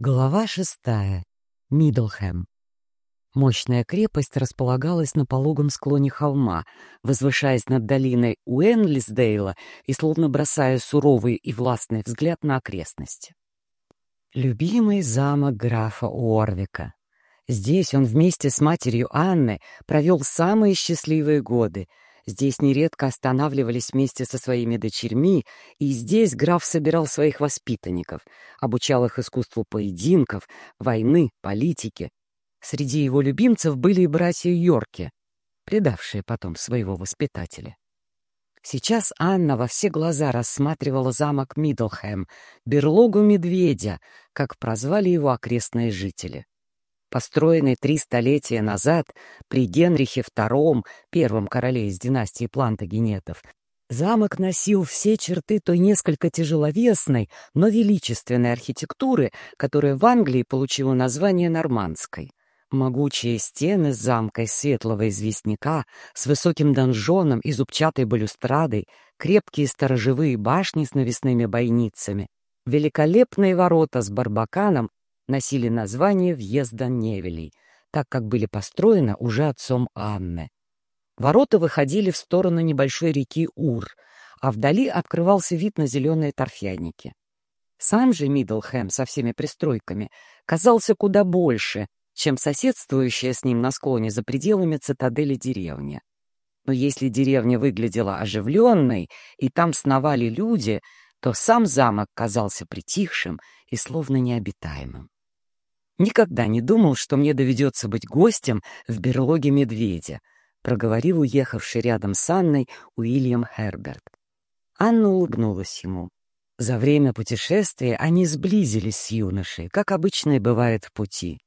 Глава шестая. Мидлхэм. Мощная крепость располагалась на пологом склоне холма, возвышаясь над долиной Уэнлисдейла и словно бросая суровый и властный взгляд на окрестности. Любимый замок графа Уорвика. Здесь он вместе с матерью Анны провел самые счастливые годы — Здесь нередко останавливались вместе со своими дочерьми, и здесь граф собирал своих воспитанников, обучал их искусству поединков, войны, политики. Среди его любимцев были и братья Йорки, предавшие потом своего воспитателя. Сейчас Анна во все глаза рассматривала замок Мидлхэм, берлогу медведя, как прозвали его окрестные жители построенный три столетия назад при Генрихе II, первом короле из династии Плантагенетов, замок носил все черты той несколько тяжеловесной, но величественной архитектуры, которая в Англии получила название нормандской. Могучие стены с замкой светлого известняка, с высоким донжоном и зубчатой балюстрадой, крепкие сторожевые башни с навесными бойницами, великолепные ворота с барбаканом носили название въезда Невелей, так как были построены уже отцом Анны. Ворота выходили в сторону небольшой реки Ур, а вдали открывался вид на зеленые торфяники. Сам же Мидлхэм со всеми пристройками казался куда больше, чем соседствующая с ним на склоне за пределами цитадели деревня. Но если деревня выглядела оживленной, и там сновали люди, то сам замок казался притихшим и словно необитаемым. Никогда не думал, что мне доведется быть гостем в берлоге медведя, проговорил уехавший рядом с Анной Уильям Херберт. Анна улыбнулась ему. За время путешествия они сблизились с юношей, как обычно и бывает в пути.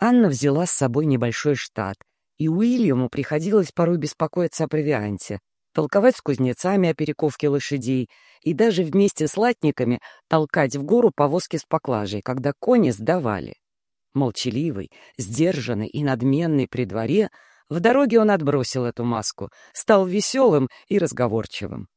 Анна взяла с собой небольшой штат, и Уильяму приходилось порой беспокоиться о провианте, толковать с кузнецами о перековке лошадей и даже вместе с латниками толкать в гору повозки с поклажей, когда кони сдавали. Молчаливый, сдержанный и надменный при дворе, в дороге он отбросил эту маску, стал веселым и разговорчивым.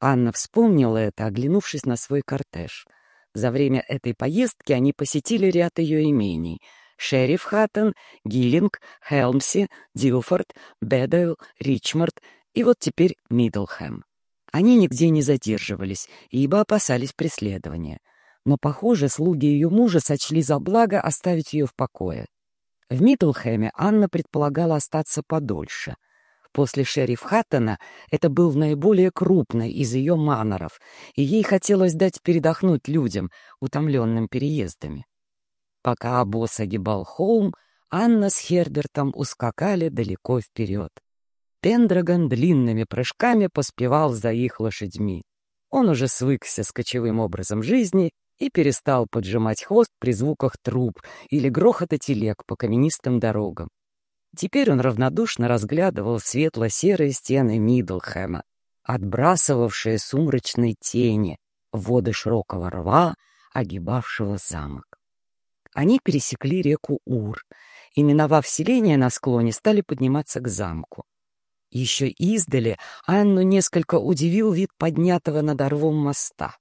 Анна вспомнила это, оглянувшись на свой кортеж. За время этой поездки они посетили ряд ее имений — Шериф Хаттон, Гиллинг, Хелмси, Дилфорд, Бедейл, Ричмонд и вот теперь Мидлхэм. Они нигде не задерживались, ибо опасались преследования но, похоже, слуги ее мужа сочли за благо оставить ее в покое. В Мидлхэме Анна предполагала остаться подольше. После шериф Хаттона это был наиболее крупный из ее маноров, и ей хотелось дать передохнуть людям, утомленным переездами. Пока обоз огибал холм, Анна с Хербертом ускакали далеко вперед. Пендрагон длинными прыжками поспевал за их лошадьми. Он уже свыкся с кочевым образом жизни и перестал поджимать хвост при звуках труб или грохота телег по каменистым дорогам. Теперь он равнодушно разглядывал светло-серые стены Мидлхэма, отбрасывавшие сумрачные тени воды широкого рва, огибавшего замок. Они пересекли реку Ур и, миновав селение на склоне, стали подниматься к замку. Еще издали Анну несколько удивил вид поднятого над рвом моста.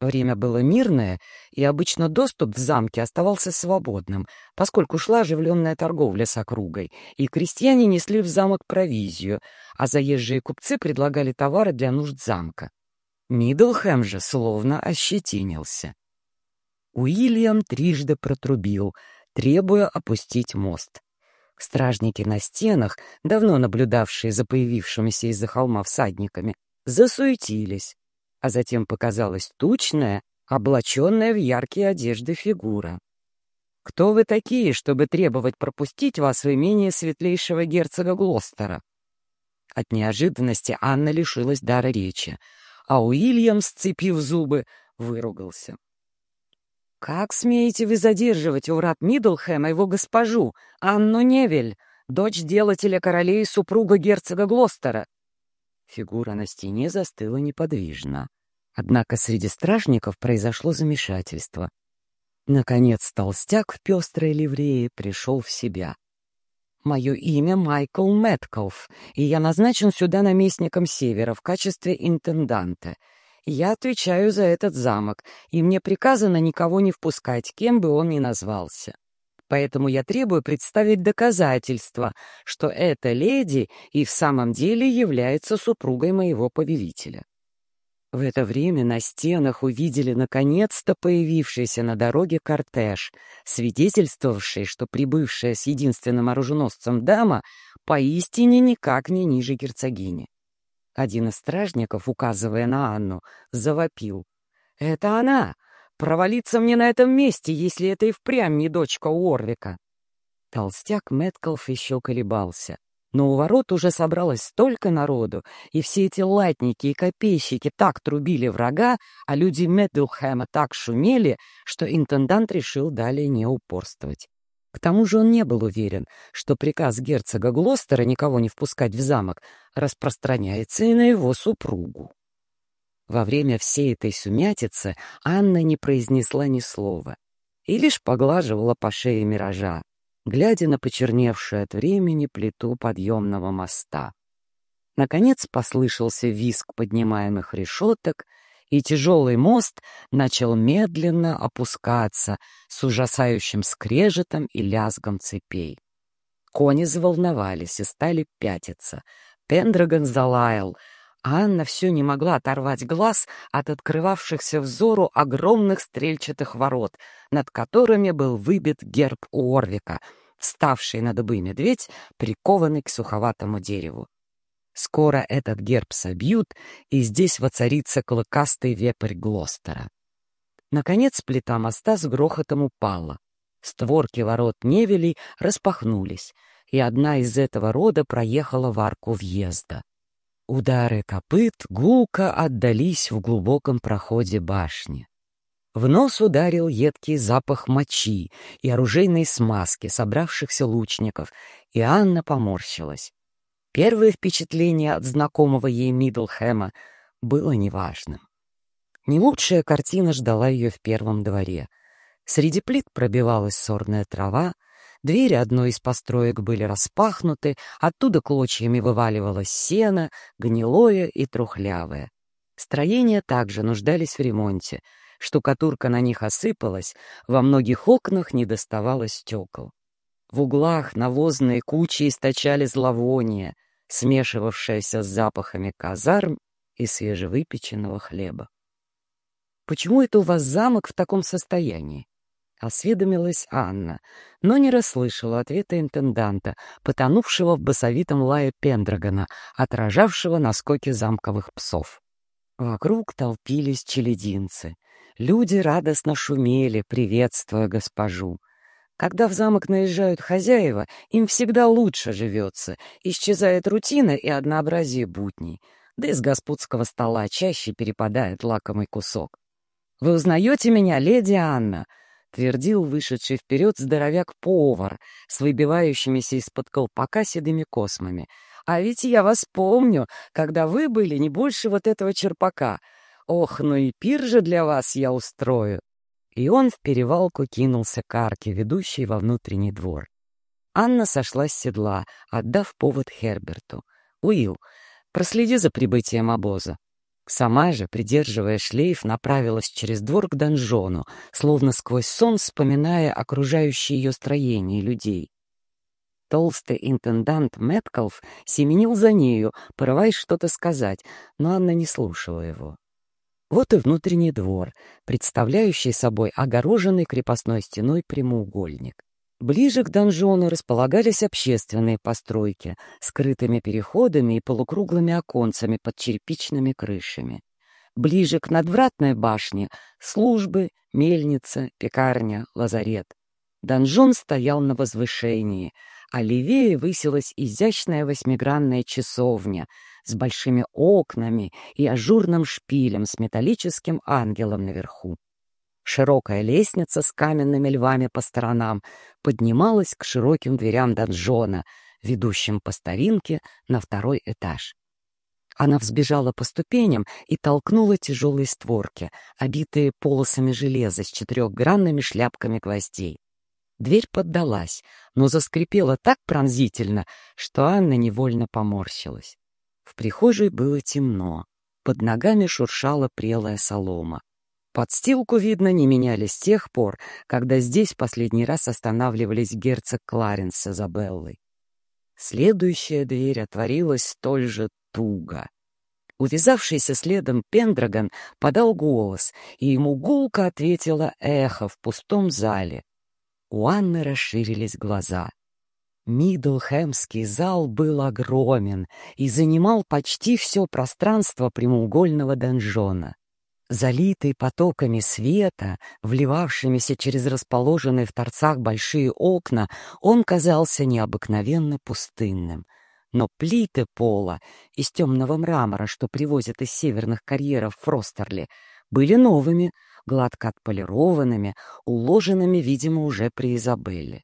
Время было мирное, и обычно доступ в замке оставался свободным, поскольку шла оживленная торговля с округой, и крестьяне несли в замок провизию, а заезжие купцы предлагали товары для нужд замка. Мидлхэм же словно ощетинился. Уильям трижды протрубил, требуя опустить мост. Стражники на стенах, давно наблюдавшие за появившимися из-за холма всадниками, засуетились а затем показалась тучная, облаченная в яркие одежды фигура. «Кто вы такие, чтобы требовать пропустить вас в имение светлейшего герцога Глостера?» От неожиданности Анна лишилась дара речи, а Уильям, сцепив зубы, выругался. «Как смеете вы задерживать у врат Мидлхэма его госпожу, Анну Невель, дочь делателя королей и супруга герцога Глостера?» Фигура на стене застыла неподвижно. Однако среди стражников произошло замешательство. Наконец толстяк в пестрой ливрее пришел в себя. «Мое имя Майкл Мэткалф, и я назначен сюда наместником Севера в качестве интенданта. Я отвечаю за этот замок, и мне приказано никого не впускать, кем бы он ни назвался. Поэтому я требую представить доказательства, что эта леди и в самом деле является супругой моего повелителя. В это время на стенах увидели наконец-то появившийся на дороге кортеж, свидетельствовавший, что прибывшая с единственным оруженосцем дама поистине никак не ниже герцогини. Один из стражников, указывая на Анну, завопил. «Это она! Провалиться мне на этом месте, если это и впрямь не дочка Уорвика!» Толстяк Мэткалф еще колебался. Но у ворот уже собралось столько народу, и все эти латники и копейщики так трубили врага, а люди Медлхэма так шумели, что интендант решил далее не упорствовать. К тому же он не был уверен, что приказ герцога Глостера никого не впускать в замок распространяется и на его супругу. Во время всей этой сумятицы Анна не произнесла ни слова и лишь поглаживала по шее миража глядя на почерневшую от времени плиту подъемного моста. Наконец послышался визг поднимаемых решеток, и тяжелый мост начал медленно опускаться с ужасающим скрежетом и лязгом цепей. Кони заволновались и стали пятиться. Пендрагон залаял — Анна все не могла оторвать глаз от открывавшихся взору огромных стрельчатых ворот, над которыми был выбит герб Уорвика, вставший на дыбы медведь, прикованный к суховатому дереву. Скоро этот герб собьют, и здесь воцарится клыкастый вепрь Глостера. Наконец плита моста с грохотом упала. Створки ворот Невелей распахнулись, и одна из этого рода проехала в арку въезда. Удары копыт гулко отдались в глубоком проходе башни. В нос ударил едкий запах мочи и оружейной смазки собравшихся лучников, и Анна поморщилась. Первое впечатление от знакомого ей Мидлхэма было неважным. Не лучшая картина ждала ее в первом дворе. Среди плит пробивалась сорная трава, Двери одной из построек были распахнуты, оттуда клочьями вываливалось сено, гнилое и трухлявое. Строения также нуждались в ремонте. Штукатурка на них осыпалась, во многих окнах не доставало стекол. В углах навозные кучи источали зловоние, смешивавшееся с запахами казарм и свежевыпеченного хлеба. «Почему это у вас замок в таком состоянии?» — осведомилась Анна, но не расслышала ответа интенданта, потонувшего в басовитом лае Пендрагона, отражавшего наскоки замковых псов. Вокруг толпились челединцы. Люди радостно шумели, приветствуя госпожу. Когда в замок наезжают хозяева, им всегда лучше живется, исчезает рутина и однообразие будней, да из господского стола чаще перепадает лакомый кусок. «Вы узнаете меня, леди Анна?» Твердил вышедший вперед здоровяк-повар с выбивающимися из-под колпака седыми космами. «А ведь я вас помню, когда вы были не больше вот этого черпака. Ох, ну и пир же для вас я устрою!» И он в перевалку кинулся к арке, ведущей во внутренний двор. Анна сошла с седла, отдав повод Херберту. «Уилл, проследи за прибытием обоза. Сама же, придерживая шлейф, направилась через двор к донжону, словно сквозь сон вспоминая окружающее ее строение людей. Толстый интендант Мэткалф семенил за нею, порываясь что-то сказать, но Анна не слушала его. Вот и внутренний двор, представляющий собой огороженный крепостной стеной прямоугольник. Ближе к донжону располагались общественные постройки, скрытыми переходами и полукруглыми оконцами под черепичными крышами. Ближе к надвратной башне — службы, мельница, пекарня, лазарет. Донжон стоял на возвышении, а левее высилась изящная восьмигранная часовня с большими окнами и ажурным шпилем с металлическим ангелом наверху. Широкая лестница с каменными львами по сторонам поднималась к широким дверям донжона, ведущим по старинке на второй этаж. Она взбежала по ступеням и толкнула тяжелые створки, обитые полосами железа с четырехгранными шляпками гвоздей. Дверь поддалась, но заскрипела так пронзительно, что Анна невольно поморщилась. В прихожей было темно. Под ногами шуршала прелая солома. Подстилку, видно, не меняли с тех пор, когда здесь последний раз останавливались герцог Кларенс с Изабеллой. Следующая дверь отворилась столь же туго. Увязавшийся следом Пендрагон подал голос, и ему гулко ответило эхо в пустом зале. У Анны расширились глаза. Мидлхэмский зал был огромен и занимал почти все пространство прямоугольного донжона. Залитый потоками света, вливавшимися через расположенные в торцах большие окна, он казался необыкновенно пустынным. Но плиты пола из темного мрамора, что привозят из северных карьеров Фростерли, были новыми, гладко отполированными, уложенными, видимо, уже при Изабелле.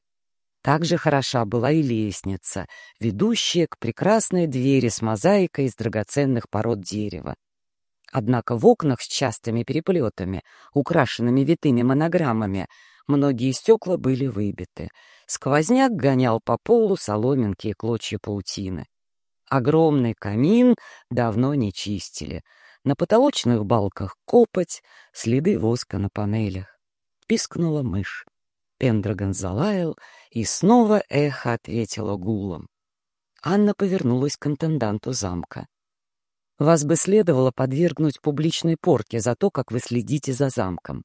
Также хороша была и лестница, ведущая к прекрасной двери с мозаикой из драгоценных пород дерева. Однако в окнах с частыми переплетами, украшенными витыми монограммами, многие стекла были выбиты. Сквозняк гонял по полу соломинки и клочья паутины. Огромный камин давно не чистили. На потолочных балках копоть, следы воска на панелях. Пискнула мышь. Пендрагон залаял, и снова эхо ответило гулом. Анна повернулась к интенданту замка. Вас бы следовало подвергнуть публичной порке за то, как вы следите за замком.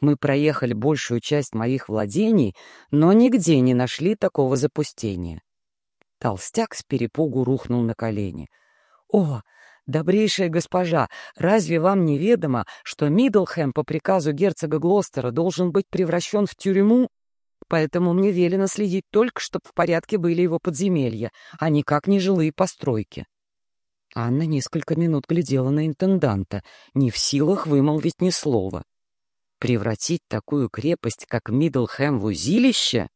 Мы проехали большую часть моих владений, но нигде не нашли такого запустения. Толстяк с перепугу рухнул на колени. «О, добрейшая госпожа, разве вам неведомо, что Мидлхэм по приказу герцога Глостера должен быть превращен в тюрьму? Поэтому мне велено следить только, чтобы в порядке были его подземелья, а никак не жилые постройки». Анна несколько минут глядела на интенданта, не в силах вымолвить ни слова. Превратить такую крепость, как Мидлхэм, в узилище?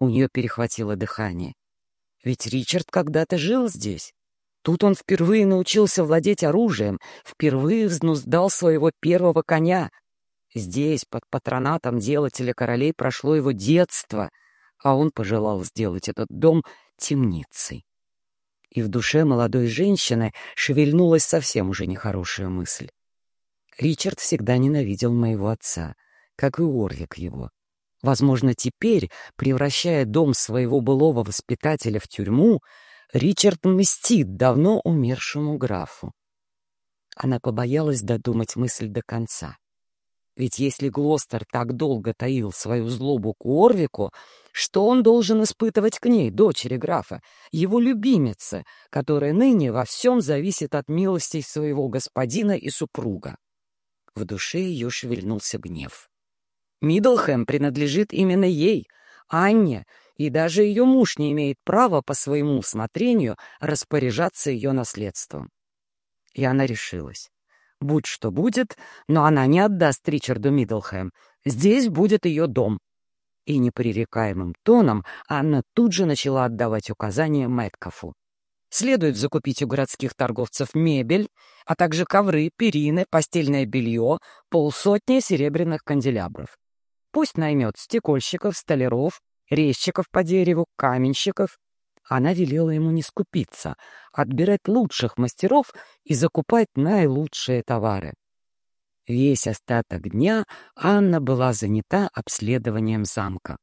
У нее перехватило дыхание. Ведь Ричард когда-то жил здесь. Тут он впервые научился владеть оружием, впервые взнуздал своего первого коня. Здесь, под патронатом делателя королей, прошло его детство, а он пожелал сделать этот дом темницей и в душе молодой женщины шевельнулась совсем уже нехорошая мысль. Ричард всегда ненавидел моего отца, как и Орвик его. Возможно, теперь, превращая дом своего былого воспитателя в тюрьму, Ричард мстит давно умершему графу. Она побоялась додумать мысль до конца. Ведь если Глостер так долго таил свою злобу к Орвику, что он должен испытывать к ней, дочери графа, его любимице, которая ныне во всем зависит от милостей своего господина и супруга? В душе ее шевельнулся гнев. Мидлхэм принадлежит именно ей, Анне, и даже ее муж не имеет права по своему усмотрению распоряжаться ее наследством. И она решилась. Будь что будет, но она не отдаст Ричарду Миддлхэм. Здесь будет ее дом. И непререкаемым тоном Анна тут же начала отдавать указания Мэткофу. Следует закупить у городских торговцев мебель, а также ковры, перины, постельное белье, полсотни серебряных канделябров. Пусть наймет стекольщиков, столяров, резчиков по дереву, каменщиков, она велела ему не скупиться, отбирать лучших мастеров и закупать наилучшие товары. Весь остаток дня Анна была занята обследованием замка.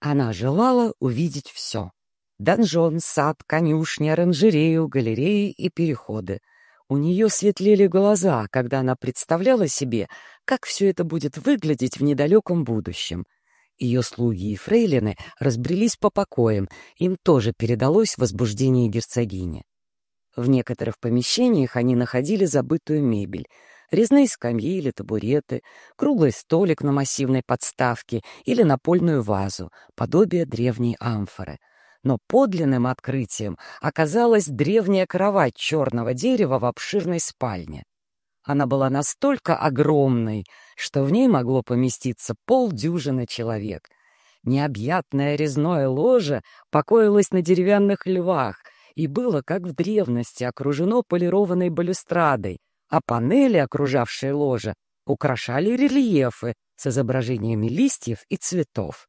Она желала увидеть все. Донжон, сад, конюшни, оранжерею, галереи и переходы. У нее светлели глаза, когда она представляла себе, как все это будет выглядеть в недалеком будущем — ее слуги и фрейлины разбрелись по покоям, им тоже передалось возбуждение герцогини. В некоторых помещениях они находили забытую мебель, резные скамьи или табуреты, круглый столик на массивной подставке или напольную вазу, подобие древней амфоры. Но подлинным открытием оказалась древняя кровать черного дерева в обширной спальне. Она была настолько огромной, что в ней могло поместиться полдюжины человек. Необъятное резное ложе покоилось на деревянных львах и было, как в древности, окружено полированной балюстрадой, а панели, окружавшие ложе, украшали рельефы с изображениями листьев и цветов.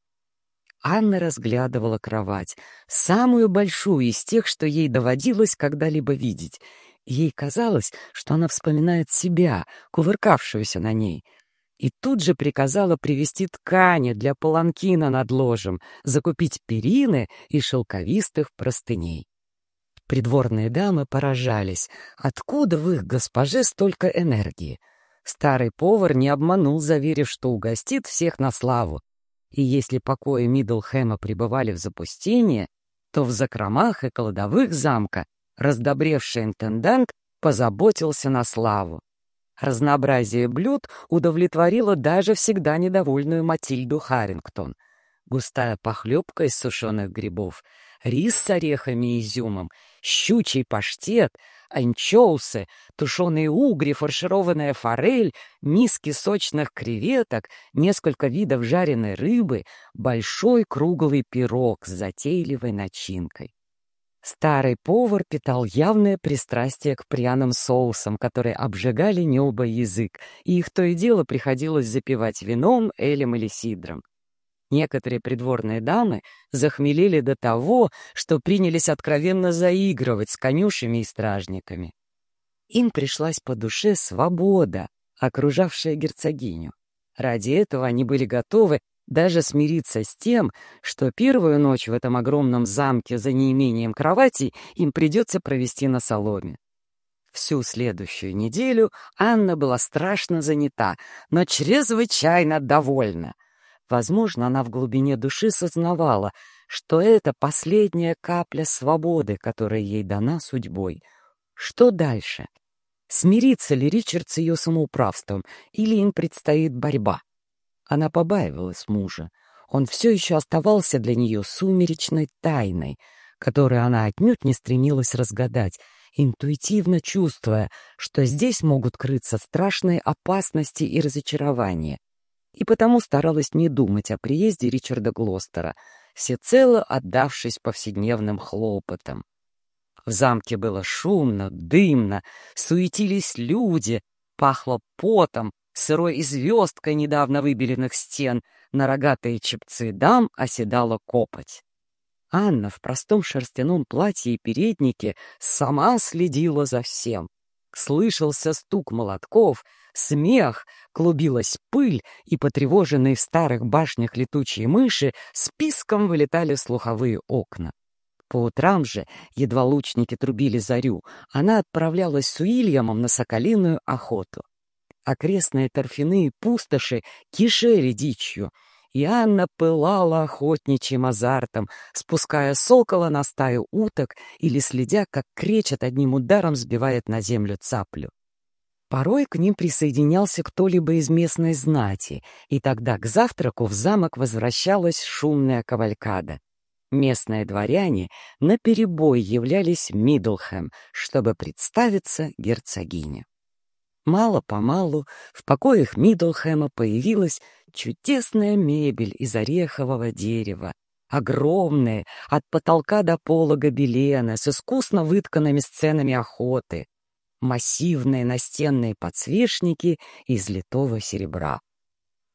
Анна разглядывала кровать, самую большую из тех, что ей доводилось когда-либо видеть, Ей казалось, что она вспоминает себя, кувыркавшуюся на ней, и тут же приказала привезти ткани для паланкина над ложем, закупить перины и шелковистых простыней. Придворные дамы поражались, откуда в их госпоже столько энергии. Старый повар не обманул, заверив, что угостит всех на славу. И если покои Миддлхэма пребывали в запустении, то в закромах и кладовых замка раздобревший интендант позаботился на славу. Разнообразие блюд удовлетворило даже всегда недовольную Матильду Харрингтон. Густая похлебка из сушеных грибов, рис с орехами и изюмом, щучий паштет, анчоусы, тушеные угри, фаршированная форель, миски сочных креветок, несколько видов жареной рыбы, большой круглый пирог с затейливой начинкой. Старый повар питал явное пристрастие к пряным соусам, которые обжигали небо язык, и их то и дело приходилось запивать вином, элем или сидром. Некоторые придворные дамы захмелели до того, что принялись откровенно заигрывать с конюшами и стражниками. Им пришлась по душе свобода, окружавшая герцогиню. Ради этого они были готовы даже смириться с тем, что первую ночь в этом огромном замке за неимением кровати им придется провести на соломе. Всю следующую неделю Анна была страшно занята, но чрезвычайно довольна. Возможно, она в глубине души сознавала, что это последняя капля свободы, которая ей дана судьбой. Что дальше? Смирится ли Ричард с ее самоуправством, или им предстоит борьба? Она побаивалась мужа. Он все еще оставался для нее сумеречной тайной, которую она отнюдь не стремилась разгадать, интуитивно чувствуя, что здесь могут крыться страшные опасности и разочарования. И потому старалась не думать о приезде Ричарда Глостера, всецело отдавшись повседневным хлопотам. В замке было шумно, дымно, суетились люди, пахло потом, сырой и звездкой недавно выбеленных стен, на рогатые чепцы дам оседала копоть. Анна в простом шерстяном платье и переднике сама следила за всем. Слышался стук молотков, смех, клубилась пыль, и потревоженные в старых башнях летучие мыши списком вылетали слуховые окна. По утрам же, едва лучники трубили зарю, она отправлялась с Уильямом на соколиную охоту. Окрестные торфяные пустоши кишели дичью, и Анна пылала охотничьим азартом, спуская сокола на стаю уток или следя, как кречет одним ударом сбивает на землю цаплю. Порой к ним присоединялся кто-либо из местной знати, и тогда к завтраку в замок возвращалась шумная кавалькада. Местные дворяне наперебой являлись Мидлхэм, чтобы представиться герцогине. Мало-помалу в покоях Миддлхэма появилась чудесная мебель из орехового дерева, огромные, от потолка до пола гобелены с искусно вытканными сценами охоты, массивные настенные подсвечники из литого серебра.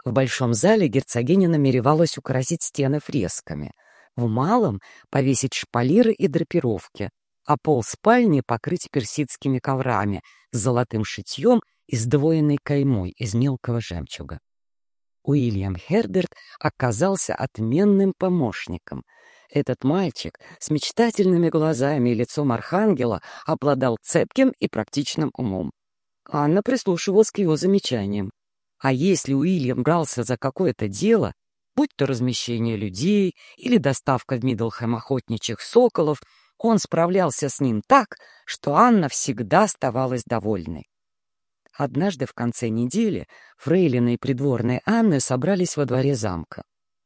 В большом зале герцогиня намеревалась украсить стены фресками, в малом — повесить шпалиры и драпировки, а пол спальни покрыть персидскими коврами с золотым шитьем и сдвоенной каймой из мелкого жемчуга. Уильям Херберт оказался отменным помощником. Этот мальчик с мечтательными глазами и лицом архангела обладал цепким и практичным умом. Анна прислушивалась к его замечаниям. А если Уильям брался за какое-то дело, будь то размещение людей или доставка в Миддлхэм охотничьих соколов, он справлялся с ним так, что Анна всегда оставалась довольной. Однажды в конце недели фрейлины и придворные Анны собрались во дворе замка.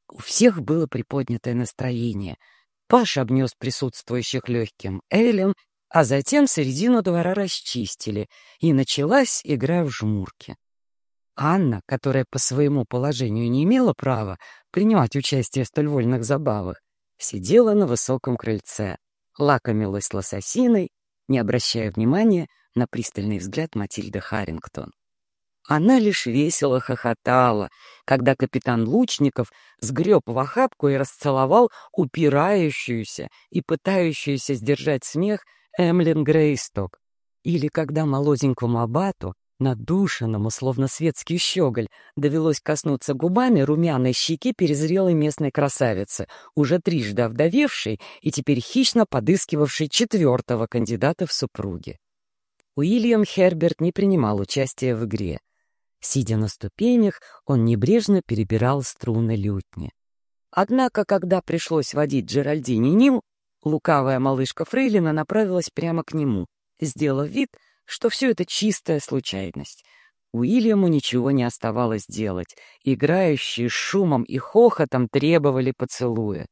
У всех было приподнятое настроение. Паша обнес присутствующих легким элем, а затем середину двора расчистили, и началась игра в жмурки. Анна, которая по своему положению не имела права принимать участие в столь вольных забавах, сидела на высоком крыльце, лакомилась лососиной, не обращая внимания на пристальный взгляд Матильды Харрингтон. Она лишь весело хохотала, когда капитан Лучников сгреб в охапку и расцеловал упирающуюся и пытающуюся сдержать смех Эмлин Грейсток. Или когда молоденькому абату, надушенному, словно светский щеголь, довелось коснуться губами румяной щеки перезрелой местной красавицы, уже трижды овдовевшей и теперь хищно подыскивавшей четвертого кандидата в супруги. Уильям Херберт не принимал участия в игре. Сидя на ступенях, он небрежно перебирал струны лютни. Однако, когда пришлось водить Джеральдине Нил, лукавая малышка Фрейлина направилась прямо к нему, сделав вид, что все это чистая случайность. Уильяму ничего не оставалось делать. Играющие шумом и хохотом требовали поцелуя.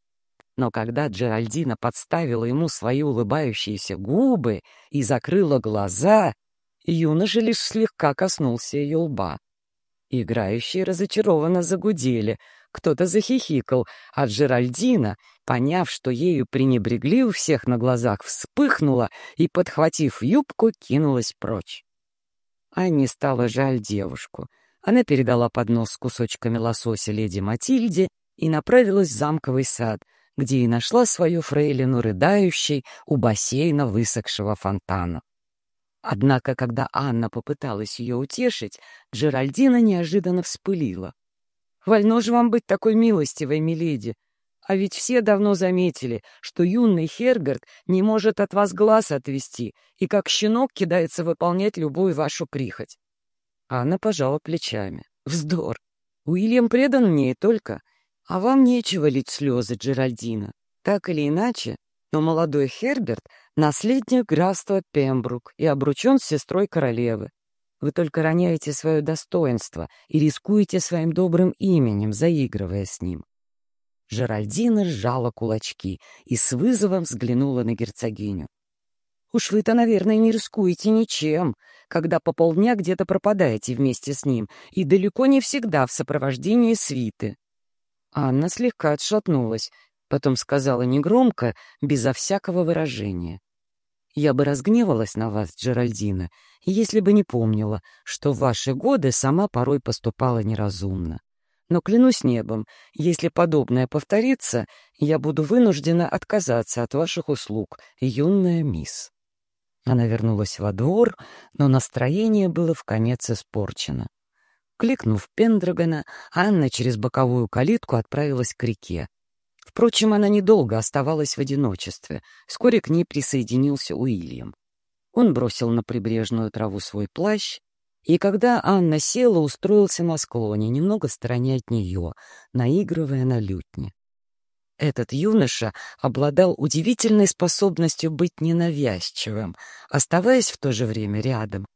Но когда Джеральдина подставила ему свои улыбающиеся губы и закрыла глаза, юноша лишь слегка коснулся ее лба. Играющие разочарованно загудели, кто-то захихикал, а Джеральдина, поняв, что ею пренебрегли у всех на глазах, вспыхнула и, подхватив юбку, кинулась прочь. Анне стало жаль девушку. Она передала поднос с кусочками лосося леди Матильде и направилась в замковый сад, где и нашла свою фрейлину рыдающей у бассейна высохшего фонтана. Однако, когда Анна попыталась ее утешить, Джеральдина неожиданно вспылила. «Вольно же вам быть такой милостивой, миледи. А ведь все давно заметили, что юный Херберт не может от вас глаз отвести и как щенок кидается выполнять любую вашу прихоть». Анна пожала плечами. «Вздор! Уильям предан мне и только. А вам нечего лить слезы, Джеральдина. Так или иначе, но молодой Херберт — наследник графства Пембрук и обручен с сестрой королевы. Вы только роняете свое достоинство и рискуете своим добрым именем, заигрывая с ним. Жеральдина сжала кулачки и с вызовом взглянула на герцогиню. «Уж вы-то, наверное, не рискуете ничем, когда по полдня где-то пропадаете вместе с ним, и далеко не всегда в сопровождении свиты». Анна слегка отшатнулась, Потом сказала негромко, безо всякого выражения. «Я бы разгневалась на вас, Джеральдина, если бы не помнила, что в ваши годы сама порой поступала неразумно. Но клянусь небом, если подобное повторится, я буду вынуждена отказаться от ваших услуг, юная мисс». Она вернулась во двор, но настроение было в конец испорчено. Кликнув Пендрагона, Анна через боковую калитку отправилась к реке. Впрочем, она недолго оставалась в одиночестве. Вскоре к ней присоединился Уильям. Он бросил на прибрежную траву свой плащ, и когда Анна села, устроился на склоне, немного стороне от нее, наигрывая на лютне. Этот юноша обладал удивительной способностью быть ненавязчивым, оставаясь в то же время рядом.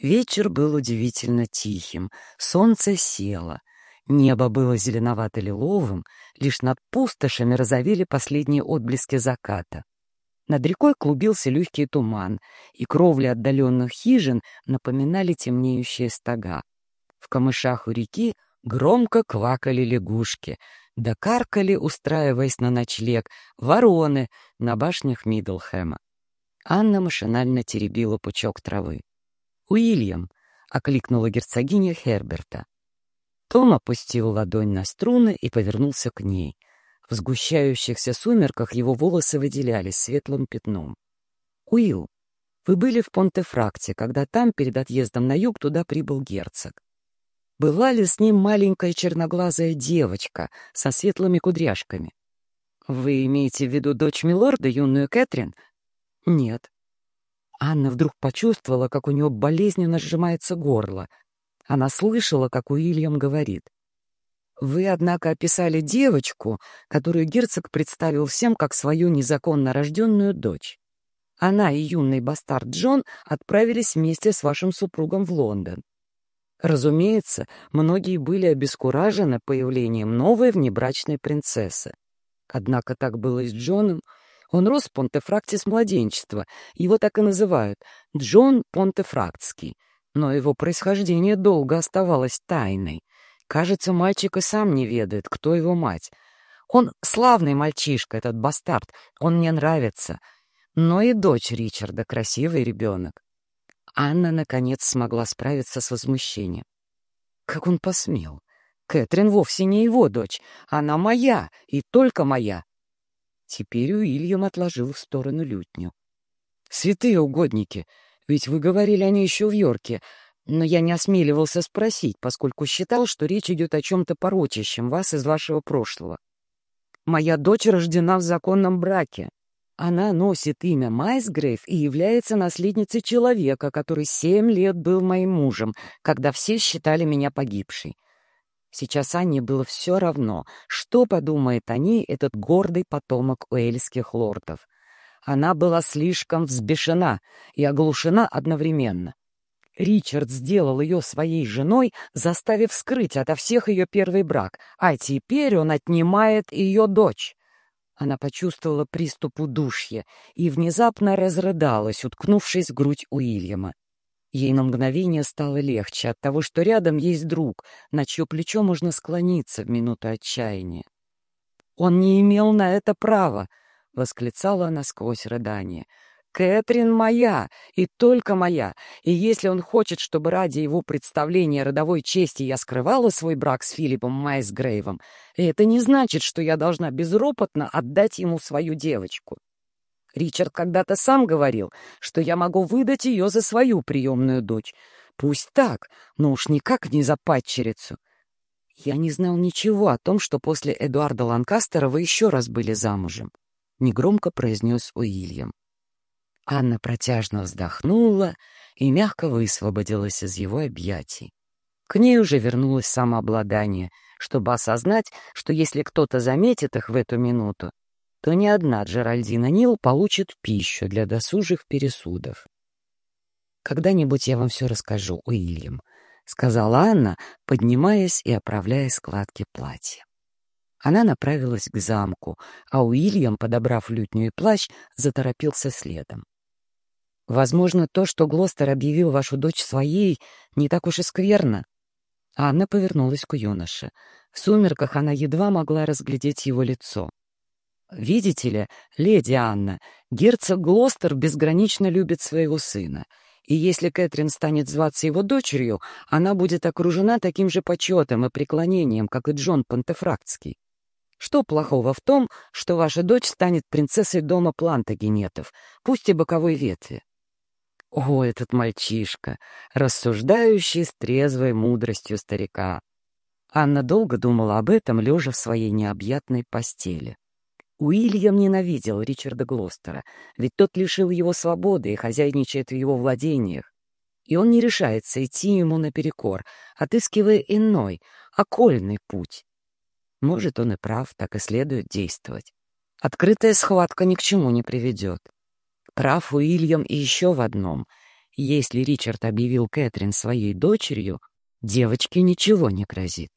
Вечер был удивительно тихим, солнце село, Небо было зеленовато-лиловым, лишь над пустошами разовели последние отблески заката. Над рекой клубился легкий туман, и кровли отдаленных хижин напоминали темнеющие стога. В камышах у реки громко квакали лягушки, да каркали, устраиваясь на ночлег, вороны на башнях Мидлхэма. Анна машинально теребила пучок травы. «Уильям!» — окликнула герцогиня Херберта. Том опустил ладонь на струны и повернулся к ней. В сгущающихся сумерках его волосы выделялись светлым пятном. «Уилл, вы были в Понтефракте, когда там, перед отъездом на юг, туда прибыл герцог. Была ли с ним маленькая черноглазая девочка со светлыми кудряшками? Вы имеете в виду дочь Милорда, юную Кэтрин? Нет. Анна вдруг почувствовала, как у нее болезненно сжимается горло — она слышала, как Уильям говорит. «Вы, однако, описали девочку, которую герцог представил всем как свою незаконно рожденную дочь. Она и юный бастард Джон отправились вместе с вашим супругом в Лондон. Разумеется, многие были обескуражены появлением новой внебрачной принцессы. Однако так было и с Джоном. Он рос в Понтефракте с младенчества, его так и называют — Джон Понтефрактский — но его происхождение долго оставалось тайной. Кажется, мальчик и сам не ведает, кто его мать. Он славный мальчишка, этот бастард, он мне нравится. Но и дочь Ричарда — красивый ребенок. Анна, наконец, смогла справиться с возмущением. Как он посмел? Кэтрин вовсе не его дочь. Она моя, и только моя. Теперь Уильям отложил в сторону лютню. «Святые угодники! Ведь вы говорили о ней еще в Йорке, но я не осмеливался спросить, поскольку считал, что речь идет о чем-то порочащем вас из вашего прошлого. Моя дочь рождена в законном браке. Она носит имя Майсгрейв и является наследницей человека, который семь лет был моим мужем, когда все считали меня погибшей. Сейчас Анне было все равно, что подумает о ней этот гордый потомок уэльских лордов. Она была слишком взбешена и оглушена одновременно. Ричард сделал ее своей женой, заставив скрыть ото всех ее первый брак, а теперь он отнимает ее дочь. Она почувствовала приступ удушья и внезапно разрыдалась, уткнувшись в грудь Уильяма. Ей на мгновение стало легче от того, что рядом есть друг, на чье плечо можно склониться в минуту отчаяния. «Он не имел на это права!» — восклицала она сквозь рыдание. «Кэтрин моя, и только моя, и если он хочет, чтобы ради его представления родовой чести я скрывала свой брак с Филиппом Майсгрейвом, это не значит, что я должна безропотно отдать ему свою девочку. Ричард когда-то сам говорил, что я могу выдать ее за свою приемную дочь. Пусть так, но уж никак не за падчерицу. Я не знал ничего о том, что после Эдуарда Ланкастера вы еще раз были замужем, — негромко произнес Уильям. Анна протяжно вздохнула и мягко высвободилась из его объятий. К ней уже вернулось самообладание, чтобы осознать, что если кто-то заметит их в эту минуту, то ни одна Джеральдина Нил получит пищу для досужих пересудов. «Когда-нибудь я вам все расскажу, Уильям», — сказала Анна, поднимаясь и оправляя складки платья. Она направилась к замку, а Уильям, подобрав лютню и плащ, заторопился следом. «Возможно, то, что Глостер объявил вашу дочь своей, не так уж и скверно». Анна повернулась к юноше. В сумерках она едва могла разглядеть его лицо. Видите ли, леди Анна, герцог Глостер безгранично любит своего сына, и если Кэтрин станет зваться его дочерью, она будет окружена таким же почетом и преклонением, как и Джон Пантефрактский. Что плохого в том, что ваша дочь станет принцессой дома Плантагенетов, пусть и боковой ветви? О, этот мальчишка, рассуждающий с трезвой мудростью старика. Анна долго думала об этом, лежа в своей необъятной постели. Уильям ненавидел Ричарда Глостера, ведь тот лишил его свободы и хозяйничает в его владениях. И он не решается идти ему наперекор, отыскивая иной, окольный путь. Может, он и прав, так и следует действовать. Открытая схватка ни к чему не приведет. Прав Уильям и еще в одном. Если Ричард объявил Кэтрин своей дочерью, девочке ничего не грозит.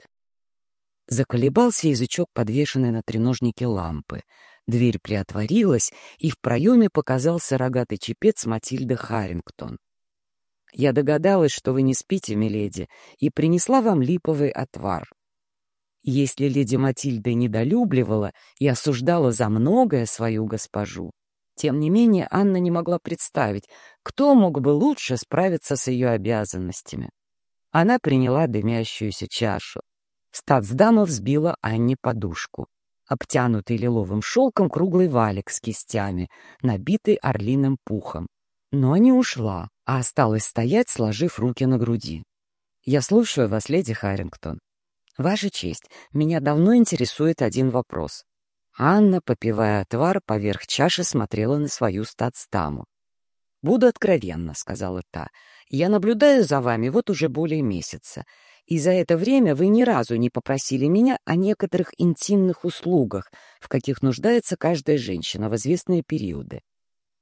Заколебался язычок, подвешенный на треножнике лампы. Дверь приотворилась, и в проеме показался рогатый чепец Матильды Харрингтон. «Я догадалась, что вы не спите, миледи, и принесла вам липовый отвар. Если леди Матильда недолюбливала и осуждала за многое свою госпожу, тем не менее Анна не могла представить, кто мог бы лучше справиться с ее обязанностями. Она приняла дымящуюся чашу. Стацдама взбила Анне подушку. Обтянутый лиловым шелком круглый валик с кистями, набитый орлиным пухом. Но не ушла, а осталась стоять, сложив руки на груди. «Я слушаю вас, леди Харрингтон. Ваша честь, меня давно интересует один вопрос». Анна, попивая отвар, поверх чаши смотрела на свою стацдаму. «Буду откровенна», — сказала та. «Я наблюдаю за вами вот уже более месяца, и за это время вы ни разу не попросили меня о некоторых интимных услугах, в каких нуждается каждая женщина в известные периоды.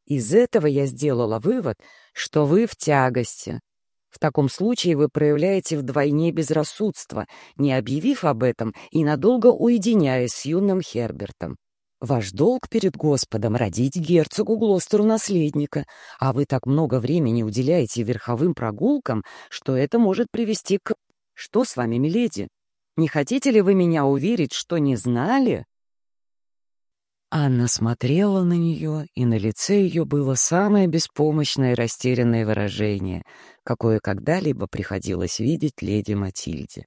Из этого я сделала вывод, что вы в тягости. В таком случае вы проявляете вдвойне безрассудство, не объявив об этом и надолго уединяясь с юным Хербертом. Ваш долг перед Господом — родить герцогу Глостеру наследника, а вы так много времени уделяете верховым прогулкам, что это может привести к что с вами, миледи? Не хотите ли вы меня уверить, что не знали?» Анна смотрела на нее, и на лице ее было самое беспомощное и растерянное выражение, какое когда-либо приходилось видеть леди Матильде.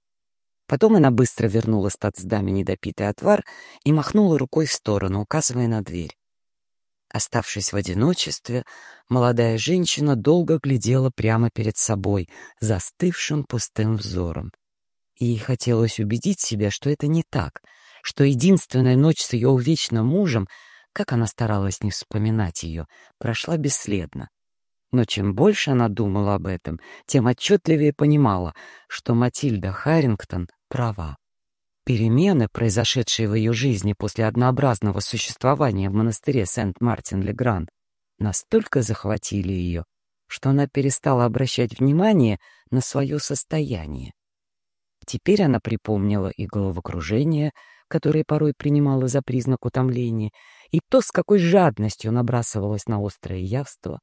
Потом она быстро вернула статсдаме недопитый отвар и махнула рукой в сторону, указывая на дверь. Оставшись в одиночестве, молодая женщина долго глядела прямо перед собой, застывшим пустым взором. Ей хотелось убедить себя, что это не так, что единственная ночь с ее увечным мужем, как она старалась не вспоминать ее, прошла бесследно. Но чем больше она думала об этом, тем отчетливее понимала, что Матильда Харрингтон права. Перемены, произошедшие в ее жизни после однообразного существования в монастыре Сент-Мартин-Легран, настолько захватили ее, что она перестала обращать внимание на свое состояние. Теперь она припомнила и головокружение, которое порой принимала за признак утомления, и то, с какой жадностью набрасывалась на острое явство.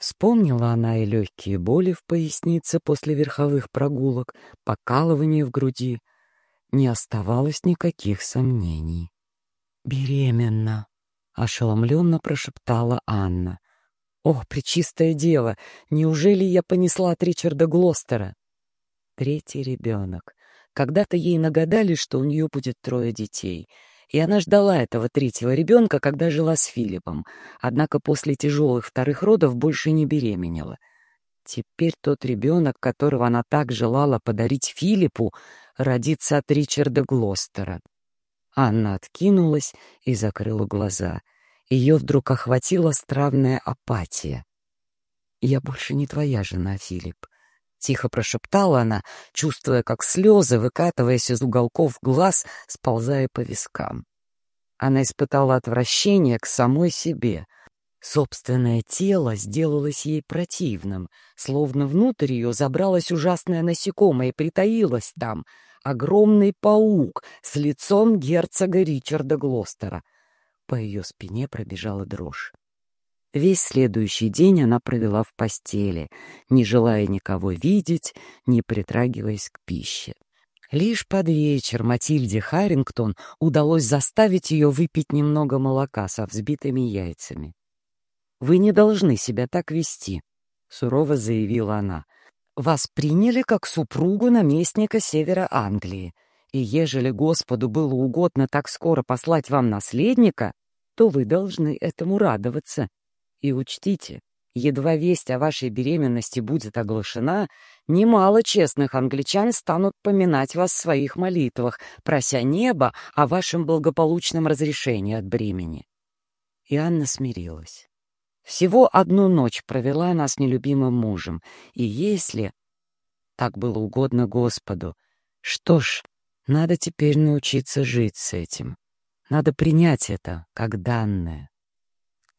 Вспомнила она и легкие боли в пояснице после верховых прогулок, покалывание в груди, не оставалось никаких сомнений. «Беременна!» — ошеломленно прошептала Анна. «О, пречистое дело! Неужели я понесла от Ричарда Глостера?» Третий ребенок. Когда-то ей нагадали, что у нее будет трое детей, и она ждала этого третьего ребенка, когда жила с Филиппом, однако после тяжелых вторых родов больше не беременела. Теперь тот ребенок, которого она так желала подарить Филиппу, родится от Ричарда Глостера. Анна откинулась и закрыла глаза. Ее вдруг охватила странная апатия. «Я больше не твоя жена, Филипп», — тихо прошептала она, чувствуя, как слезы, выкатываясь из уголков глаз, сползая по вискам. Она испытала отвращение к самой себе. Собственное тело сделалось ей противным, словно внутрь ее забралось ужасное насекомое и притаилось там — огромный паук с лицом герцога Ричарда Глостера. По ее спине пробежала дрожь. Весь следующий день она провела в постели, не желая никого видеть, не притрагиваясь к пище. Лишь под вечер Матильде Харрингтон удалось заставить ее выпить немного молока со взбитыми яйцами. «Вы не должны себя так вести», — сурово заявила она вас приняли как супругу наместника севера Англии, и ежели Господу было угодно так скоро послать вам наследника, то вы должны этому радоваться. И учтите, едва весть о вашей беременности будет оглашена, немало честных англичан станут поминать вас в своих молитвах, прося неба о вашем благополучном разрешении от бремени. И Анна смирилась. Всего одну ночь провела она с нелюбимым мужем, и если так было угодно Господу, что ж, надо теперь научиться жить с этим. Надо принять это как данное.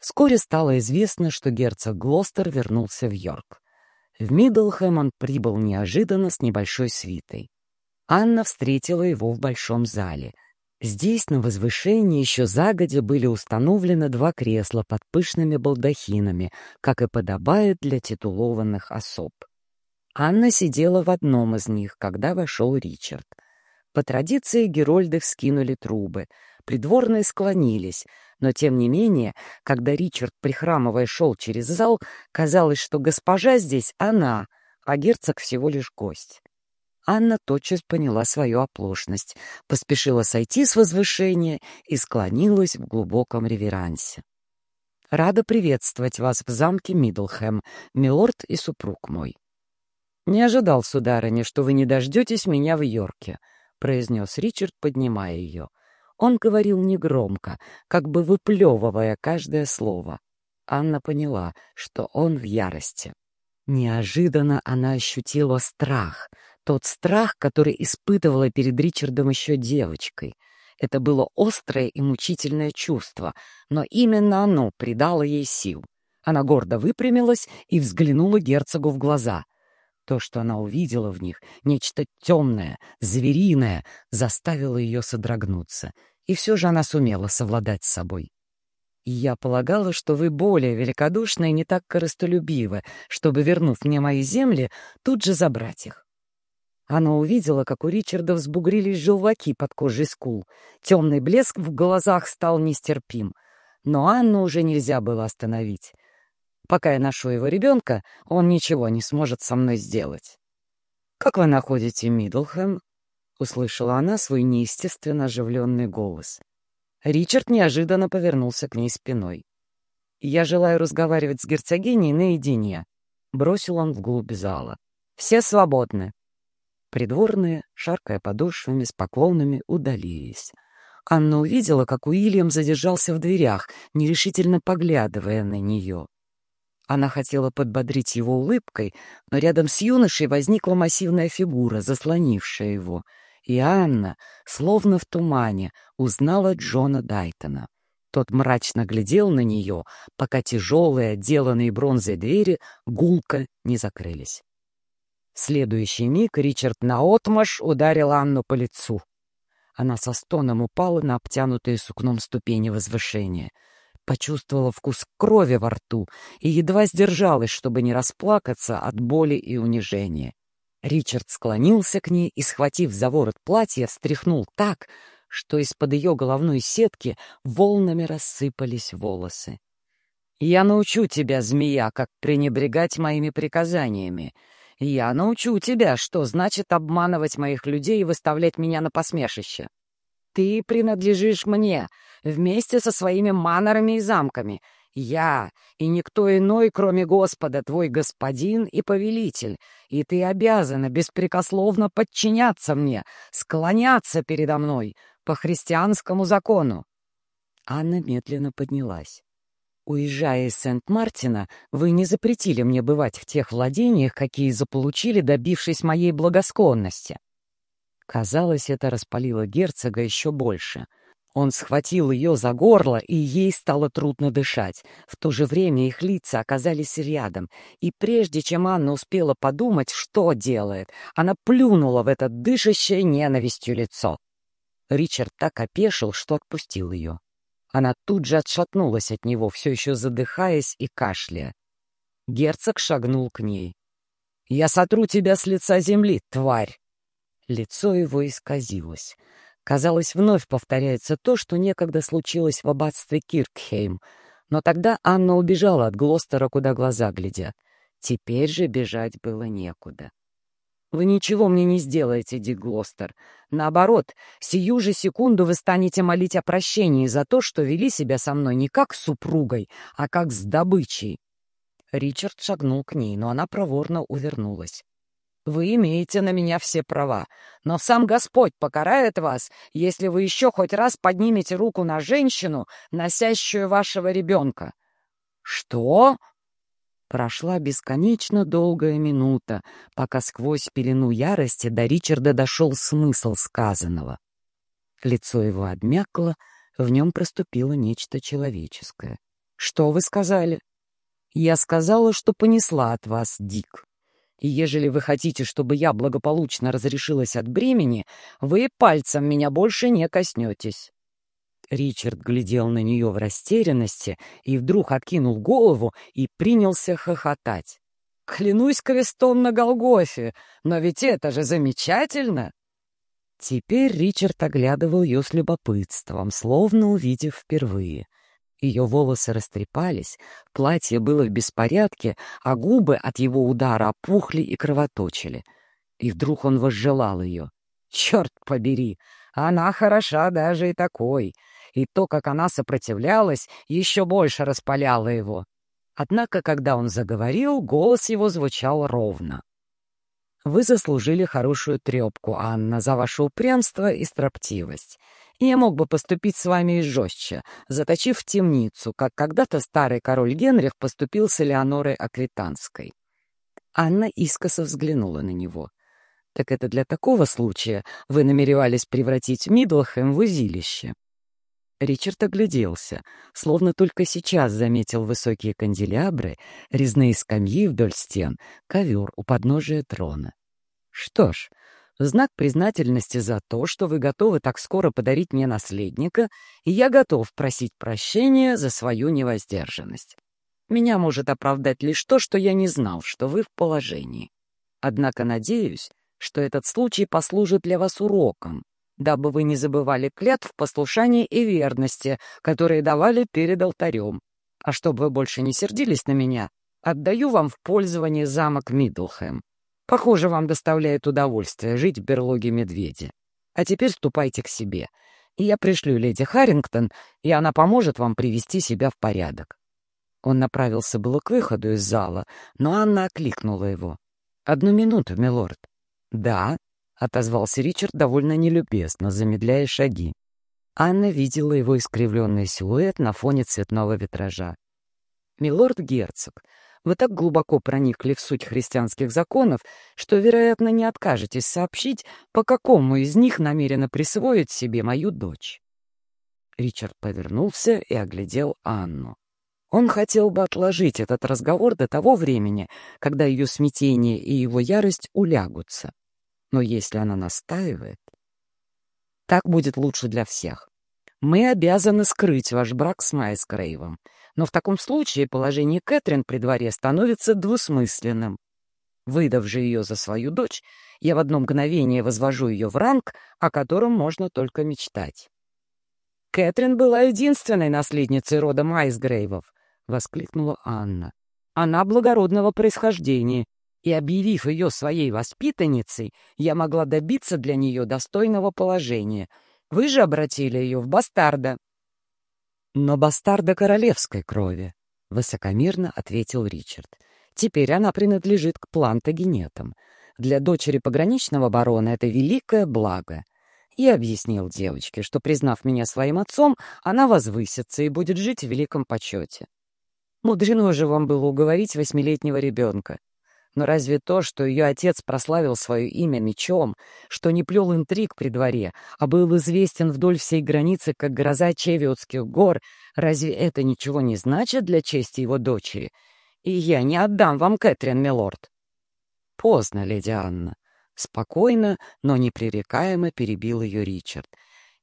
Вскоре стало известно, что герцог Глостер вернулся в Йорк. В Миддлхэм он прибыл неожиданно с небольшой свитой. Анна встретила его в большом зале — Здесь, на возвышении, еще загодя были установлены два кресла под пышными балдахинами, как и подобает для титулованных особ. Анна сидела в одном из них, когда вошел Ричард. По традиции Герольды вскинули трубы, придворные склонились, но, тем не менее, когда Ричард, прихрамывая, шел через зал, казалось, что госпожа здесь она, а герцог всего лишь гость. Анна тотчас поняла свою оплошность, поспешила сойти с возвышения и склонилась в глубоком реверансе. «Рада приветствовать вас в замке Мидлхэм, милорд и супруг мой». «Не ожидал, сударыня, что вы не дождетесь меня в Йорке», — произнес Ричард, поднимая ее. Он говорил негромко, как бы выплевывая каждое слово. Анна поняла, что он в ярости. Неожиданно она ощутила страх — тот страх, который испытывала перед Ричардом еще девочкой. Это было острое и мучительное чувство, но именно оно придало ей сил. Она гордо выпрямилась и взглянула герцогу в глаза. То, что она увидела в них, нечто темное, звериное, заставило ее содрогнуться. И все же она сумела совладать с собой. я полагала, что вы более великодушны и не так корыстолюбивы, чтобы, вернув мне мои земли, тут же забрать их. Она увидела, как у Ричарда взбугрились желваки под кожей скул. Темный блеск в глазах стал нестерпим. Но Анну уже нельзя было остановить. Пока я ношу его ребенка, он ничего не сможет со мной сделать. «Как вы находите Миддлхэм?» — услышала она свой неестественно оживленный голос. Ричард неожиданно повернулся к ней спиной. Я желаю разговаривать с герцогиней наедине», — бросил он вглубь зала. «Все свободны». Придворные, шаркая подошвами, с поклонами, удалились. Анна увидела, как Уильям задержался в дверях, нерешительно поглядывая на нее. Она хотела подбодрить его улыбкой, но рядом с юношей возникла массивная фигура, заслонившая его. И Анна, словно в тумане, узнала Джона Дайтона. Тот мрачно глядел на нее, пока тяжелые, отделанные бронзой двери гулко не закрылись. В следующий миг Ричард наотмашь ударил Анну по лицу. Она со стоном упала на обтянутые сукном ступени возвышения. Почувствовала вкус крови во рту и едва сдержалась, чтобы не расплакаться от боли и унижения. Ричард склонился к ней и, схватив за ворот платья, встряхнул так, что из-под ее головной сетки волнами рассыпались волосы. «Я научу тебя, змея, как пренебрегать моими приказаниями. Я научу тебя, что значит обманывать моих людей и выставлять меня на посмешище. Ты принадлежишь мне, вместе со своими манорами и замками. Я и никто иной, кроме Господа, твой господин и повелитель, и ты обязана беспрекословно подчиняться мне, склоняться передо мной по христианскому закону. Анна медленно поднялась. Уезжая из Сент-Мартина, вы не запретили мне бывать в тех владениях, какие заполучили, добившись моей благосклонности. Казалось, это распалило герцога еще больше. Он схватил ее за горло, и ей стало трудно дышать. В то же время их лица оказались рядом, и прежде чем Анна успела подумать, что делает, она плюнула в это дышащее ненавистью лицо. Ричард так опешил, что отпустил ее. Она тут же отшатнулась от него, все еще задыхаясь и кашляя. Герцог шагнул к ней. «Я сотру тебя с лица земли, тварь!» Лицо его исказилось. Казалось, вновь повторяется то, что некогда случилось в аббатстве Киркхейм. Но тогда Анна убежала от Глостера, куда глаза глядят. Теперь же бежать было некуда. Вы ничего мне не сделаете, Дик Глостер. Наоборот, сию же секунду вы станете молить о прощении за то, что вели себя со мной не как с супругой, а как с добычей. Ричард шагнул к ней, но она проворно увернулась. «Вы имеете на меня все права, но сам Господь покарает вас, если вы еще хоть раз поднимете руку на женщину, носящую вашего ребенка». «Что?» Прошла бесконечно долгая минута, пока сквозь пелену ярости до Ричарда дошел смысл сказанного. Лицо его обмякло, в нем проступило нечто человеческое. «Что вы сказали?» «Я сказала, что понесла от вас, Дик. И ежели вы хотите, чтобы я благополучно разрешилась от бремени, вы пальцем меня больше не коснетесь». Ричард глядел на нее в растерянности и вдруг откинул голову и принялся хохотать. «Клянусь крестом на Голгофе, но ведь это же замечательно!» Теперь Ричард оглядывал ее с любопытством, словно увидев впервые. Ее волосы растрепались, платье было в беспорядке, а губы от его удара опухли и кровоточили. И вдруг он возжелал ее. «Черт побери! Она хороша даже и такой!» и то, как она сопротивлялась, еще больше распаляло его. Однако, когда он заговорил, голос его звучал ровно. «Вы заслужили хорошую трепку, Анна, за ваше упрямство и строптивость. Я мог бы поступить с вами и жестче, заточив в темницу, как когда-то старый король Генрих поступил с Элеонорой Аквитанской». Анна искоса взглянула на него. «Так это для такого случая вы намеревались превратить Мидлхэм в узилище?» Ричард огляделся, словно только сейчас заметил высокие канделябры, резные скамьи вдоль стен, ковер у подножия трона. «Что ж, в знак признательности за то, что вы готовы так скоро подарить мне наследника, и я готов просить прощения за свою невоздержанность. Меня может оправдать лишь то, что я не знал, что вы в положении. Однако надеюсь, что этот случай послужит для вас уроком, дабы вы не забывали клятв послушания и верности, которые давали перед алтарем. А чтобы вы больше не сердились на меня, отдаю вам в пользование замок Мидлхэм. Похоже, вам доставляет удовольствие жить в берлоге медведя. А теперь ступайте к себе, и я пришлю леди Харрингтон, и она поможет вам привести себя в порядок. Он направился было к выходу из зала, но Анна окликнула его. «Одну минуту, милорд». «Да», — отозвался Ричард довольно нелюбезно, замедляя шаги. Анна видела его искривленный силуэт на фоне цветного витража. «Милорд герцог, вы так глубоко проникли в суть христианских законов, что, вероятно, не откажетесь сообщить, по какому из них намерено присвоить себе мою дочь». Ричард повернулся и оглядел Анну. Он хотел бы отложить этот разговор до того времени, когда ее смятение и его ярость улягутся. Но если она настаивает... Так будет лучше для всех. Мы обязаны скрыть ваш брак с Майскрейвом, но в таком случае положение Кэтрин при дворе становится двусмысленным. Выдав же ее за свою дочь, я в одно мгновение возвожу ее в ранг, о котором можно только мечтать. Кэтрин была единственной наследницей рода Майсгрейвов, — воскликнула Анна. Она благородного происхождения, и, объявив ее своей воспитанницей, я могла добиться для нее достойного положения. Вы же обратили ее в бастарда. Но бастарда королевской крови, — высокомерно ответил Ричард. Теперь она принадлежит к плантагенетам. Для дочери пограничного барона это великое благо. Я объяснил девочке, что, признав меня своим отцом, она возвысится и будет жить в великом почете. Мудрено же вам было уговорить восьмилетнего ребенка. Но разве то, что ее отец прославил свое имя мечом, что не плел интриг при дворе, а был известен вдоль всей границы как гроза Чевиотских гор, разве это ничего не значит для чести его дочери? И я не отдам вам Кэтрин, милорд. Поздно, леди Анна. Спокойно, но непререкаемо перебил ее Ричард.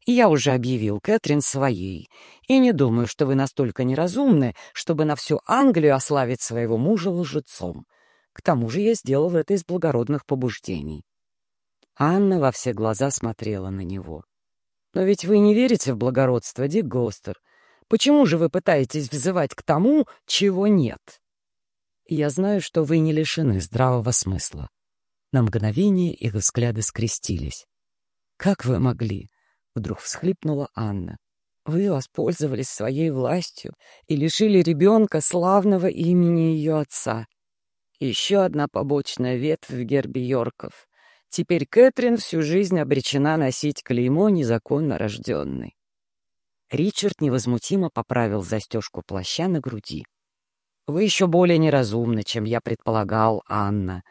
Я уже объявил Кэтрин своей, и не думаю, что вы настолько неразумны, чтобы на всю Англию ославить своего мужа лжецом. К тому же я сделал это из благородных побуждений. Анна во все глаза смотрела на него. «Но ведь вы не верите в благородство, Дик Гостер. Почему же вы пытаетесь взывать к тому, чего нет?» «Я знаю, что вы не лишены здравого смысла». На мгновение их взгляды скрестились. «Как вы могли?» — вдруг всхлипнула Анна. «Вы воспользовались своей властью и лишили ребенка славного имени ее отца. Еще одна побочная ветвь в гербе Йорков. Теперь Кэтрин всю жизнь обречена носить клеймо незаконно рожденной. Ричард невозмутимо поправил застежку плаща на груди. «Вы еще более неразумны, чем я предполагал, Анна.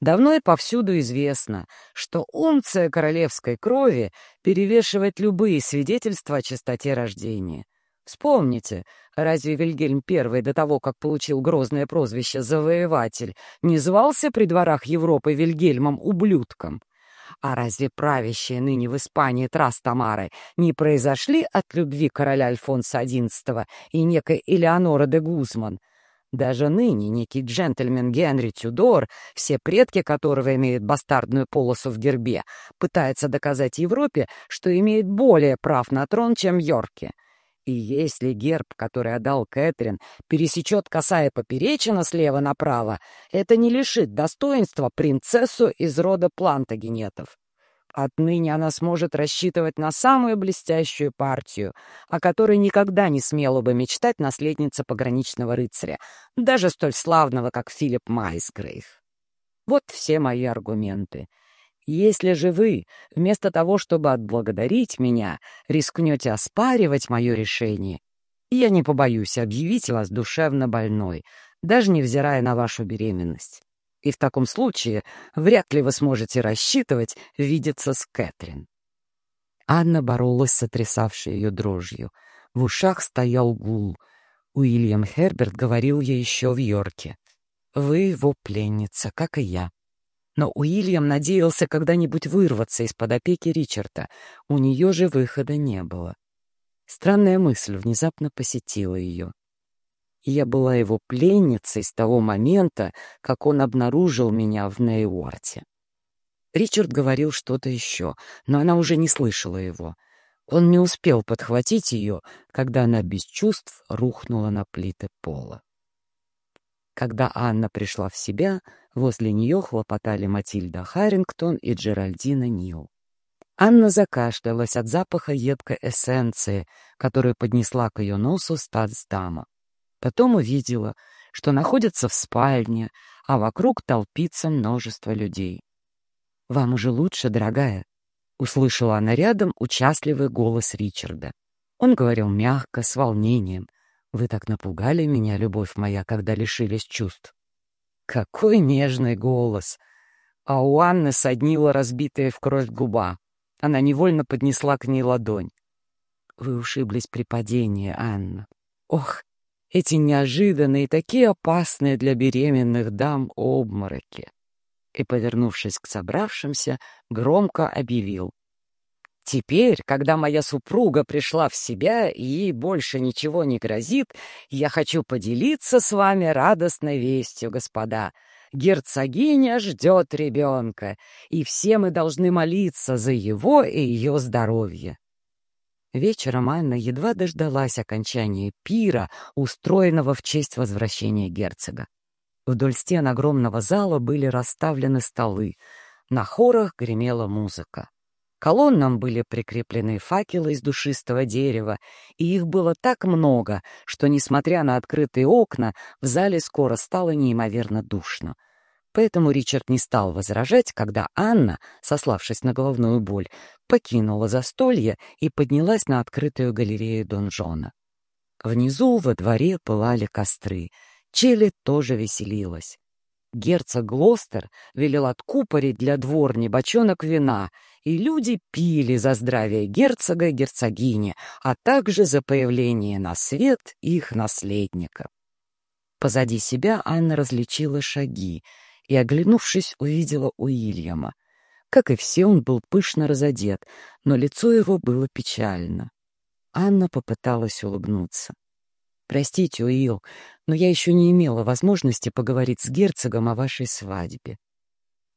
Давно и повсюду известно, что унция королевской крови перевешивает любые свидетельства о чистоте рождения. Вспомните, разве Вильгельм I до того, как получил грозное прозвище «завоеватель», не звался при дворах Европы Вильгельмом-ублюдком? А разве правящие ныне в Испании Трастамары не произошли от любви короля Альфонса XI и некой Элеонора де Гузман? Даже ныне некий джентльмен Генри Тюдор, все предки которого имеют бастардную полосу в гербе, пытается доказать Европе, что имеет более прав на трон, чем Йорки. И если герб, который отдал Кэтрин, пересечет косая поперечина слева направо, это не лишит достоинства принцессу из рода плантагенетов. Отныне она сможет рассчитывать на самую блестящую партию, о которой никогда не смела бы мечтать наследница пограничного рыцаря, даже столь славного, как Филипп Майсгрейв. Вот все мои аргументы. Если же вы, вместо того, чтобы отблагодарить меня, рискнете оспаривать мое решение, я не побоюсь объявить вас душевно больной, даже невзирая на вашу беременность. И в таком случае вряд ли вы сможете рассчитывать видеться с Кэтрин. Анна боролась с сотрясавшей ее дрожью. В ушах стоял гул. Уильям Херберт говорил ей еще в Йорке. «Вы его пленница, как и я. Но Уильям надеялся когда-нибудь вырваться из-под опеки Ричарда. У нее же выхода не было. Странная мысль внезапно посетила ее. Я была его пленницей с того момента, как он обнаружил меня в Нейуарте. Ричард говорил что-то еще, но она уже не слышала его. Он не успел подхватить ее, когда она без чувств рухнула на плиты пола. Когда Анна пришла в себя, возле нее хлопотали Матильда Харрингтон и Джеральдина Нил. Анна закашлялась от запаха едкой эссенции, которую поднесла к ее носу статсдама. Потом увидела, что находится в спальне, а вокруг толпится множество людей. «Вам уже лучше, дорогая?» — услышала она рядом участливый голос Ричарда. Он говорил мягко, с волнением. «Вы так напугали меня, любовь моя, когда лишились чувств». Какой нежный голос! А у Анны соднила разбитая в кровь губа. Она невольно поднесла к ней ладонь. «Вы ушиблись при падении, Анна. Ох, эти неожиданные, такие опасные для беременных дам обмороки!» И, повернувшись к собравшимся, громко объявил. Теперь, когда моя супруга пришла в себя и ей больше ничего не грозит, я хочу поделиться с вами радостной вестью, господа. Герцогиня ждет ребенка, и все мы должны молиться за его и ее здоровье. Вечером Анна едва дождалась окончания пира, устроенного в честь возвращения герцога. Вдоль стен огромного зала были расставлены столы. На хорах гремела музыка колоннам были прикреплены факелы из душистого дерева, и их было так много, что, несмотря на открытые окна, в зале скоро стало неимоверно душно. Поэтому Ричард не стал возражать, когда Анна, сославшись на головную боль, покинула застолье и поднялась на открытую галерею донжона. Внизу во дворе пылали костры. Челли тоже веселилась. Герцог Глостер велел откупорить для дворни бочонок вина, и люди пили за здравие герцога и герцогини, а также за появление на свет их наследника. Позади себя Анна различила шаги и, оглянувшись, увидела Уильяма. Как и все, он был пышно разодет, но лицо его было печально. Анна попыталась улыбнуться. «Простите, Уилл, но я еще не имела возможности поговорить с герцогом о вашей свадьбе».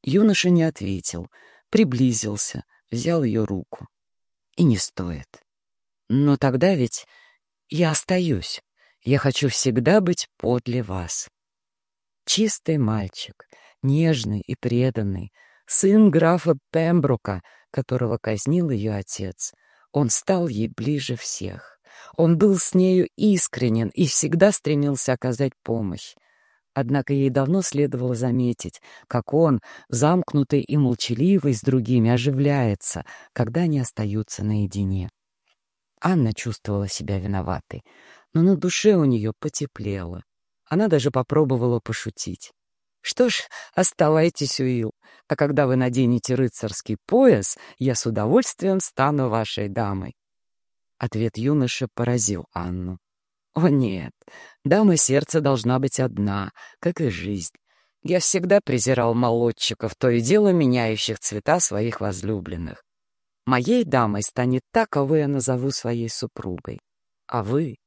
Юноша не ответил, приблизился, взял ее руку. «И не стоит. Но тогда ведь я остаюсь. Я хочу всегда быть подле вас». Чистый мальчик, нежный и преданный, сын графа Пембрука, которого казнил ее отец. Он стал ей ближе всех. Он был с нею искренен и всегда стремился оказать помощь. Однако ей давно следовало заметить, как он, замкнутый и молчаливый с другими, оживляется, когда они остаются наедине. Анна чувствовала себя виноватой, но на душе у нее потеплело. Она даже попробовала пошутить. «Что ж, оставайтесь, Уилл, а когда вы наденете рыцарский пояс, я с удовольствием стану вашей дамой. Ответ юноши поразил Анну. «О нет, дама сердца должна быть одна, как и жизнь. Я всегда презирал молодчиков, то и дело меняющих цвета своих возлюбленных. Моей дамой станет та, кого я назову своей супругой. А вы?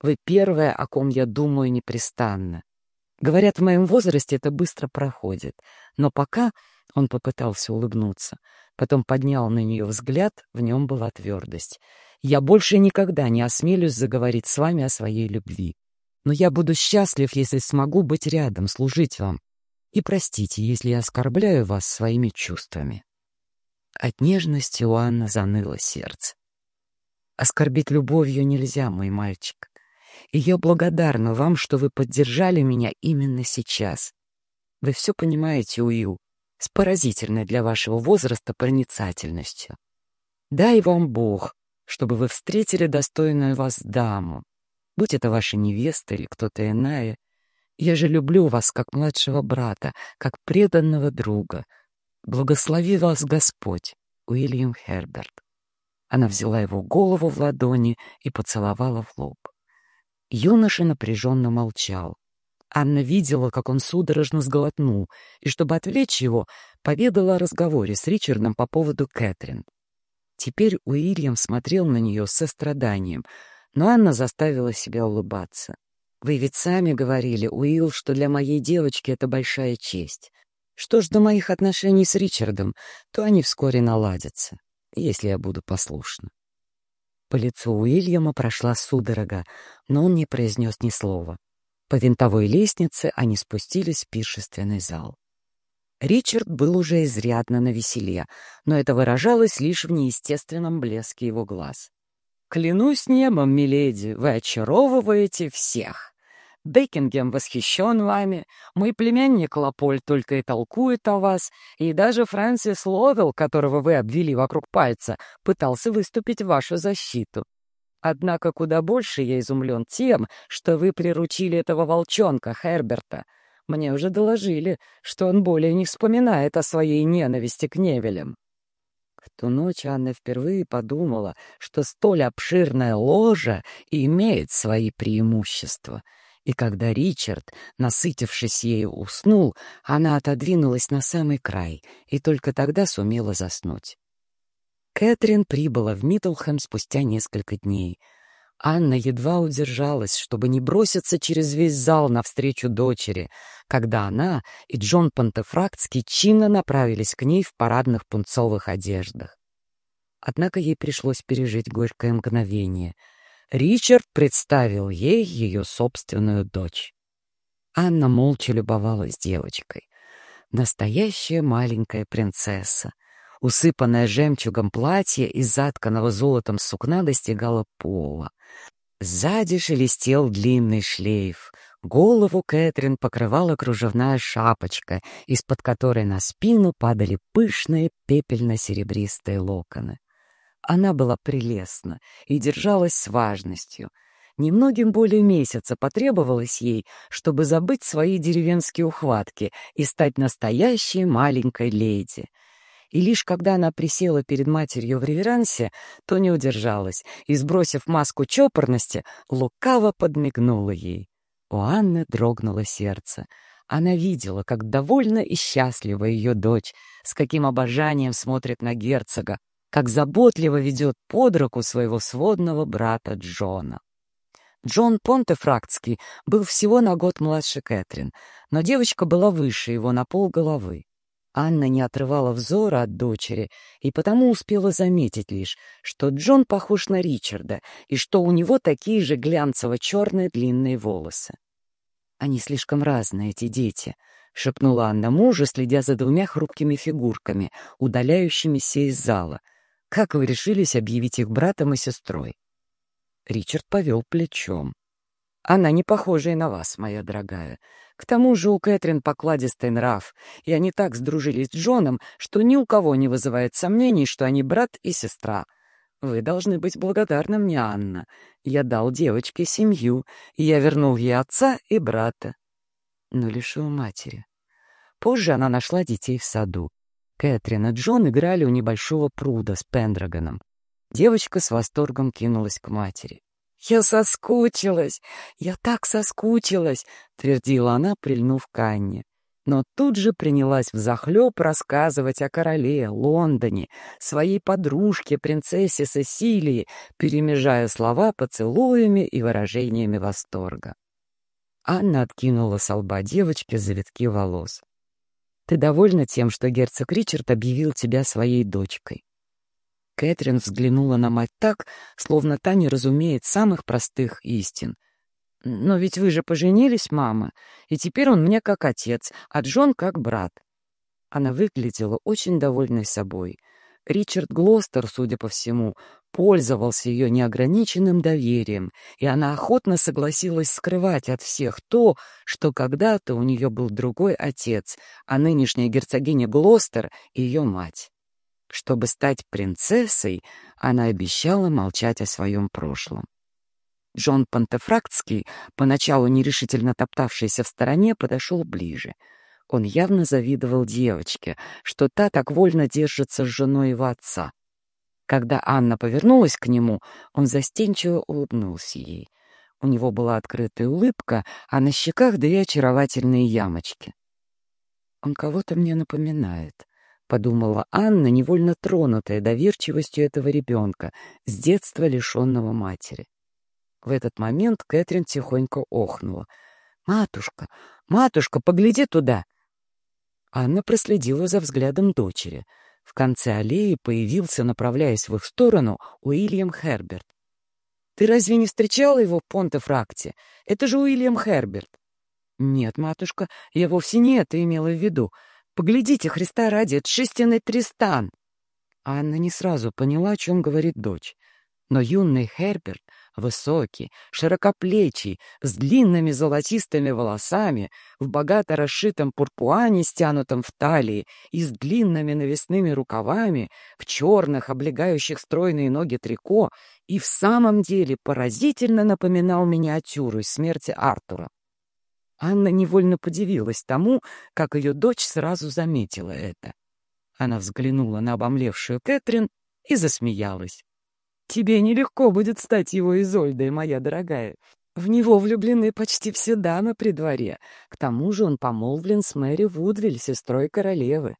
Вы первая, о ком я думаю непрестанно. Говорят, в моем возрасте это быстро проходит, но пока он попытался улыбнуться, потом поднял на нее взгляд, в нем была твердость — я больше никогда не осмелюсь заговорить с вами о своей любви. Но я буду счастлив, если смогу быть рядом, служить вам. И простите, если я оскорбляю вас своими чувствами». От нежности у Анны заныло сердце. «Оскорбить любовью нельзя, мой мальчик. И я благодарна вам, что вы поддержали меня именно сейчас. Вы все понимаете, Уилл, с поразительной для вашего возраста проницательностью. Дай вам Бог, чтобы вы встретили достойную вас даму, будь это ваша невеста или кто-то иная. Я же люблю вас как младшего брата, как преданного друга. Благослови вас Господь, Уильям Херберт. Она взяла его голову в ладони и поцеловала в лоб. Юноша напряженно молчал. Анна видела, как он судорожно сглотнул, и, чтобы отвлечь его, поведала о разговоре с Ричардом по поводу Кэтрин. Теперь Уильям смотрел на нее с состраданием, но Анна заставила себя улыбаться. «Вы ведь сами говорили, Уилл, что для моей девочки это большая честь. Что ж до моих отношений с Ричардом, то они вскоре наладятся, если я буду послушна». По лицу Уильяма прошла судорога, но он не произнес ни слова. По винтовой лестнице они спустились в пиршественный зал. Ричард был уже изрядно навеселе, но это выражалось лишь в неестественном блеске его глаз. «Клянусь небом, миледи, вы очаровываете всех. Бекингем восхищен вами, мой племянник Лаполь только и толкует о вас, и даже Фрэнсис Ловелл, которого вы обвели вокруг пальца, пытался выступить в вашу защиту. Однако куда больше я изумлен тем, что вы приручили этого волчонка, Херберта. Мне уже доложили, что он более не вспоминает о своей ненависти к Невелям. В ту ночь Анна впервые подумала, что столь обширная ложа имеет свои преимущества. И когда Ричард, насытившись ею, уснул, она отодвинулась на самый край и только тогда сумела заснуть. Кэтрин прибыла в Миддлхэм спустя несколько дней. Анна едва удержалась, чтобы не броситься через весь зал навстречу дочери, когда она и Джон Пантефрактский чинно направились к ней в парадных пунцовых одеждах. Однако ей пришлось пережить горькое мгновение. Ричард представил ей ее собственную дочь. Анна молча любовалась девочкой. Настоящая маленькая принцесса, Усыпанное жемчугом платье из затканного золотом сукна достигало пола. Сзади шелестел длинный шлейф. Голову Кэтрин покрывала кружевная шапочка, из-под которой на спину падали пышные пепельно-серебристые локоны. Она была прелестна и держалась с важностью. Немногим более месяца потребовалось ей, чтобы забыть свои деревенские ухватки и стать настоящей маленькой леди — и лишь когда она присела перед матерью в реверансе, то не удержалась и, сбросив маску чопорности, лукаво подмигнула ей. У Анны дрогнуло сердце. Она видела, как довольна и счастлива ее дочь, с каким обожанием смотрит на герцога, как заботливо ведет под руку своего сводного брата Джона. Джон Понтефрактский был всего на год младше Кэтрин, но девочка была выше его на пол головы. Анна не отрывала взора от дочери и потому успела заметить лишь, что Джон похож на Ричарда и что у него такие же глянцево-черные длинные волосы. «Они слишком разные, эти дети», — шепнула Анна мужу, следя за двумя хрупкими фигурками, удаляющимися из зала. «Как вы решились объявить их братом и сестрой?» Ричард повел плечом. «Она не похожа и на вас, моя дорогая. К тому же у Кэтрин покладистый нрав, и они так сдружились с Джоном, что ни у кого не вызывает сомнений, что они брат и сестра. Вы должны быть благодарны мне, Анна. Я дал девочке семью, и я вернул ей отца и брата. Но лишил матери. Позже она нашла детей в саду. Кэтрин и Джон играли у небольшого пруда с Пендрагоном. Девочка с восторгом кинулась к матери. «Я соскучилась! Я так соскучилась!» — твердила она, прильнув к Анне. Но тут же принялась взахлеб рассказывать о короле, Лондоне, своей подружке, принцессе Сесилии, перемежая слова поцелуями и выражениями восторга. Анна откинула с лба девочки завитки волос. «Ты довольна тем, что герцог Ричард объявил тебя своей дочкой?» Кэтрин взглянула на мать так, словно та не разумеет самых простых истин. «Но ведь вы же поженились, мама, и теперь он мне как отец, а Джон как брат». Она выглядела очень довольной собой. Ричард Глостер, судя по всему, пользовался ее неограниченным доверием, и она охотно согласилась скрывать от всех то, что когда-то у нее был другой отец, а нынешняя герцогиня Глостер — ее мать. Чтобы стать принцессой, она обещала молчать о своем прошлом. Джон Пантефрактский, поначалу нерешительно топтавшийся в стороне, подошел ближе. Он явно завидовал девочке, что та так вольно держится с женой его отца. Когда Анна повернулась к нему, он застенчиво улыбнулся ей. У него была открытая улыбка, а на щеках две очаровательные ямочки. «Он кого-то мне напоминает», подумала Анна, невольно тронутая доверчивостью этого ребенка, с детства лишенного матери. В этот момент Кэтрин тихонько охнула. «Матушка, матушка, погляди туда!» Анна проследила за взглядом дочери. В конце аллеи появился, направляясь в их сторону, Уильям Херберт. «Ты разве не встречала его в Понте-Фракте? Это же Уильям Херберт!» «Нет, матушка, я вовсе не это имела в виду. Поглядите, Христа ради, это шестиный Тристан!» Анна не сразу поняла, о чем говорит дочь. Но юный Херберт Высокий, широкоплечий, с длинными золотистыми волосами, в богато расшитом пурпуане, стянутом в талии, и с длинными навесными рукавами, в черных, облегающих стройные ноги трико, и в самом деле поразительно напоминал миниатюру смерти Артура. Анна невольно подивилась тому, как ее дочь сразу заметила это. Она взглянула на обомлевшую Кэтрин и засмеялась. «Тебе нелегко будет стать его Изольдой, моя дорогая. В него влюблены почти все дамы при дворе. К тому же он помолвлен с Мэри Вудвиль, сестрой королевы».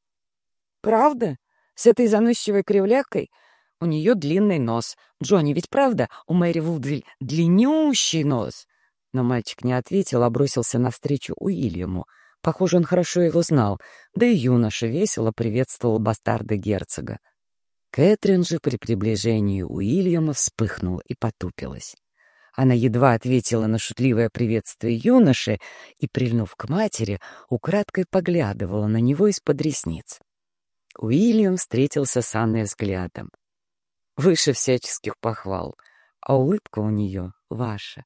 «Правда? С этой заносчивой кривлякой? У нее длинный нос. Джонни, ведь правда, у Мэри Вудвиль длиннющий нос?» Но мальчик не ответил, а бросился навстречу Уильяму. Похоже, он хорошо его знал, да и юноша весело приветствовал бастарда герцога. Кэтрин же при приближении Уильяма вспыхнула и потупилась. Она едва ответила на шутливое приветствие юноши и, прильнув к матери, украдкой поглядывала на него из-под ресниц. Уильям встретился с Анной взглядом. Выше всяческих похвал, а улыбка у нее ваша.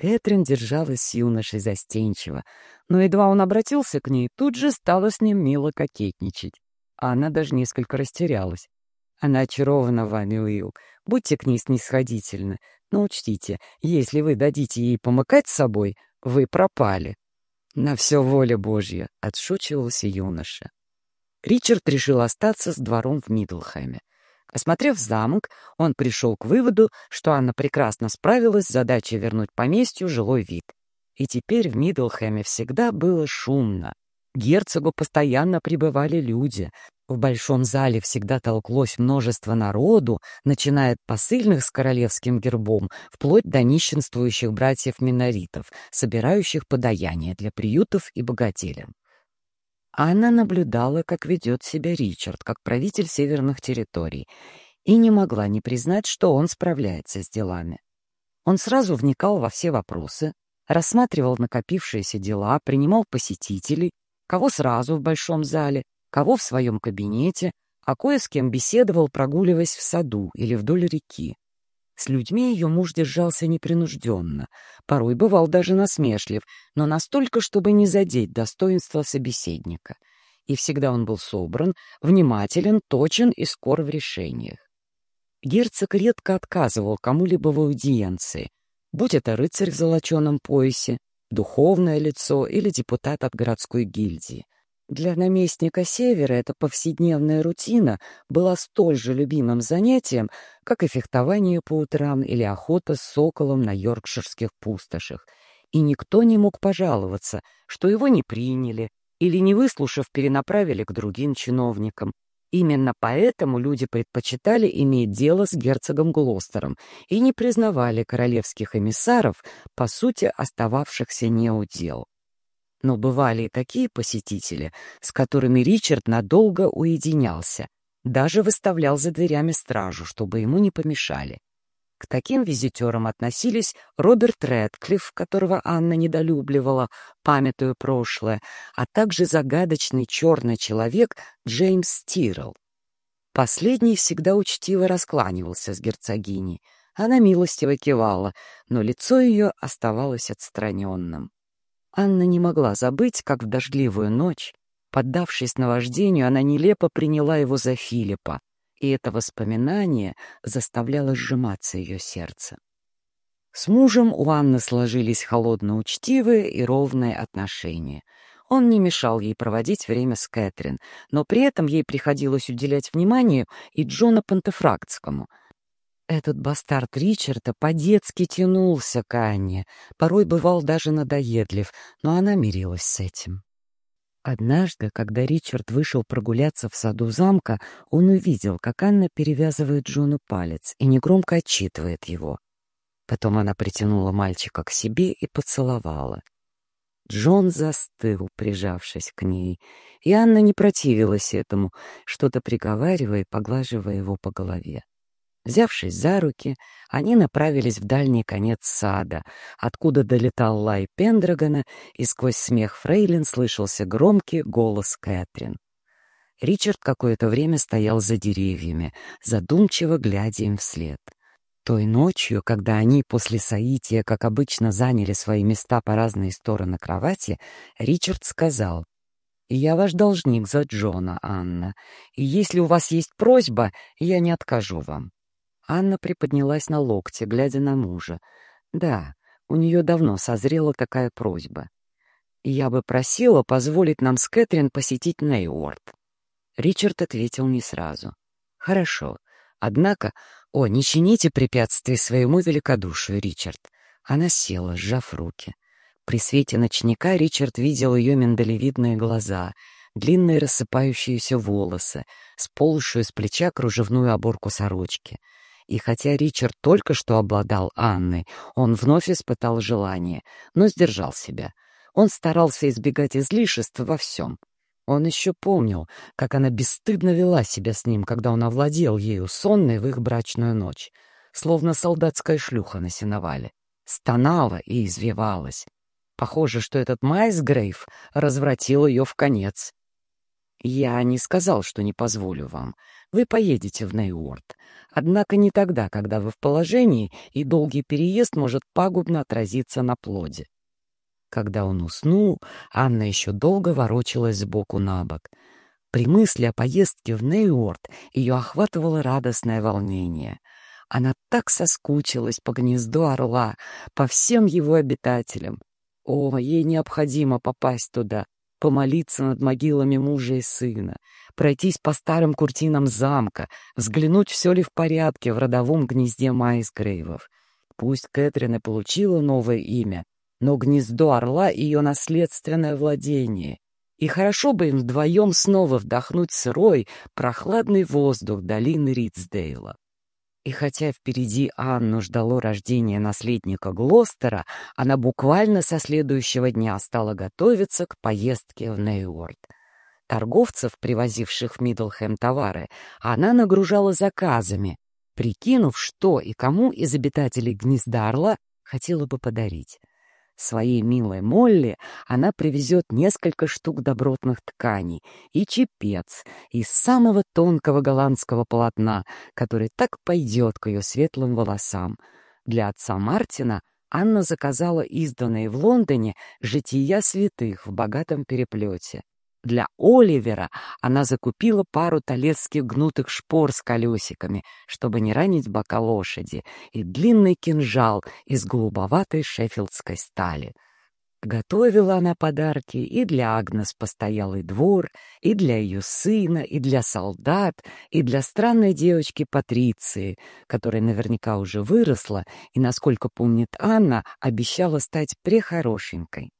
Кэтрин держалась с юношей застенчиво, но едва он обратился к ней, тут же стала с ним мило кокетничать. Она даже несколько растерялась. Она очарована вами, Уилл. Будьте к ней снисходительны. Но учтите, если вы дадите ей помыкать с собой, вы пропали. На все воля Божья, — отшучивался юноша. Ричард решил остаться с двором в Мидлхэме. Осмотрев замок, он пришел к выводу, что Анна прекрасно справилась с задачей вернуть поместью жилой вид. И теперь в Мидлхэме всегда было шумно. Герцогу постоянно прибывали люди, в большом зале всегда толклось множество народу, начиная от посыльных с королевским гербом, вплоть до нищенствующих братьев-миноритов, собирающих подаяние для приютов и богателен. Она наблюдала, как ведет себя Ричард, как правитель северных территорий, и не могла не признать, что он справляется с делами. Он сразу вникал во все вопросы, рассматривал накопившиеся дела, принимал посетителей, кого сразу в большом зале, кого в своем кабинете, а кое с кем беседовал, прогуливаясь в саду или вдоль реки. С людьми ее муж держался непринужденно, порой бывал даже насмешлив, но настолько, чтобы не задеть достоинства собеседника. И всегда он был собран, внимателен, точен и скор в решениях. Герцог редко отказывал кому-либо в аудиенции, будь это рыцарь в золоченом поясе, духовное лицо или депутат от городской гильдии — для наместника Севера эта повседневная рутина была столь же любимым занятием, как и фехтование по утрам или охота с соколом на йоркширских пустошах. И никто не мог пожаловаться, что его не приняли или, не выслушав, перенаправили к другим чиновникам. Именно поэтому люди предпочитали иметь дело с герцогом Глостером и не признавали королевских эмиссаров, по сути, остававшихся неудел. Но бывали и такие посетители, с которыми Ричард надолго уединялся, даже выставлял за дверями стражу, чтобы ему не помешали. К таким визитерам относились Роберт Рэдклифф, которого Анна недолюбливала, памятуя прошлое, а также загадочный черный человек Джеймс Тирл. Последний всегда учтиво раскланивался с герцогиней. Она милостиво кивала, но лицо ее оставалось отстраненным. Анна не могла забыть, как в дождливую ночь, поддавшись наваждению, она нелепо приняла его за Филиппа, и это воспоминание заставляло сжиматься ее сердце. С мужем у Анны сложились холодно-учтивые и ровные отношения. Он не мешал ей проводить время с Кэтрин, но при этом ей приходилось уделять внимание и Джона Пантефрактскому — этот бастард Ричарда по-детски тянулся к Анне, порой бывал даже надоедлив, но она мирилась с этим. Однажды, когда Ричард вышел прогуляться в саду замка, он увидел, как Анна перевязывает Джону палец и негромко отчитывает его. Потом она притянула мальчика к себе и поцеловала. Джон застыл, прижавшись к ней, и Анна не противилась этому, что-то приговаривая и поглаживая его по голове. Взявшись за руки, они направились в дальний конец сада, откуда долетал лай Пендрагона, и сквозь смех Фрейлин слышался громкий голос Кэтрин. Ричард какое-то время стоял за деревьями, задумчиво глядя им вслед. Той ночью, когда они после соития, как обычно, заняли свои места по разные стороны кровати, Ричард сказал, «Я ваш должник за Джона, Анна, и если у вас есть просьба, я не откажу вам». Анна приподнялась на локте, глядя на мужа. «Да, у нее давно созрела такая просьба. Я бы просила позволить нам с Кэтрин посетить Нейуорд». Ричард ответил не сразу. «Хорошо. Однако «О, не чините препятствий своему великодушию, Ричард!» Она села, сжав руки. При свете ночника Ричард видел ее миндалевидные глаза, длинные рассыпающиеся волосы, сползшую с плеча кружевную оборку сорочки. И хотя Ричард только что обладал Анной, он вновь испытал желание, но сдержал себя. Он старался избегать излишеств во всем. Он еще помнил, как она бесстыдно вела себя с ним, когда он овладел ею сонной в их брачную ночь, словно солдатская шлюха на сеновале. Стонала и извивалась. Похоже, что этот Майсгрейв развратил ее в конец. «Я не сказал, что не позволю вам. Вы поедете в Нейуорд. Однако не тогда, когда вы в положении, и долгий переезд может пагубно отразиться на плоде. Когда он уснул, Анна еще долго ворочалась сбоку на бок. При мысли о поездке в Нейорд ее охватывало радостное волнение. Она так соскучилась по гнезду орла, по всем его обитателям. О, ей необходимо попасть туда, помолиться над могилами мужа и сына, пройтись по старым куртинам замка, взглянуть, все ли в порядке в родовом гнезде Майсгрейвов. Пусть Кэтрин и получила новое имя, но гнездо орла — ее наследственное владение. И хорошо бы им вдвоем снова вдохнуть сырой, прохладный воздух долины Ридсдейла. И хотя впереди Анну ждало рождение наследника Глостера, она буквально со следующего дня стала готовиться к поездке в Нейуорд. Торговцев, привозивших в Мидлхэм товары, она нагружала заказами, прикинув, что и кому из обитателей гнезда орла хотела бы подарить. Своей милой Молли она привезет несколько штук добротных тканей и чепец из самого тонкого голландского полотна, который так пойдет к ее светлым волосам. Для отца Мартина Анна заказала изданные в Лондоне «Жития святых» в богатом переплете. Для Оливера она закупила пару талецких гнутых шпор с колесиками, чтобы не ранить бока лошади, и длинный кинжал из голубоватой шеффилдской стали. Готовила она подарки и для Агнес постоялый двор, и для ее сына, и для солдат, и для странной девочки Патриции, которая наверняка уже выросла и, насколько помнит Анна, обещала стать прехорошенькой.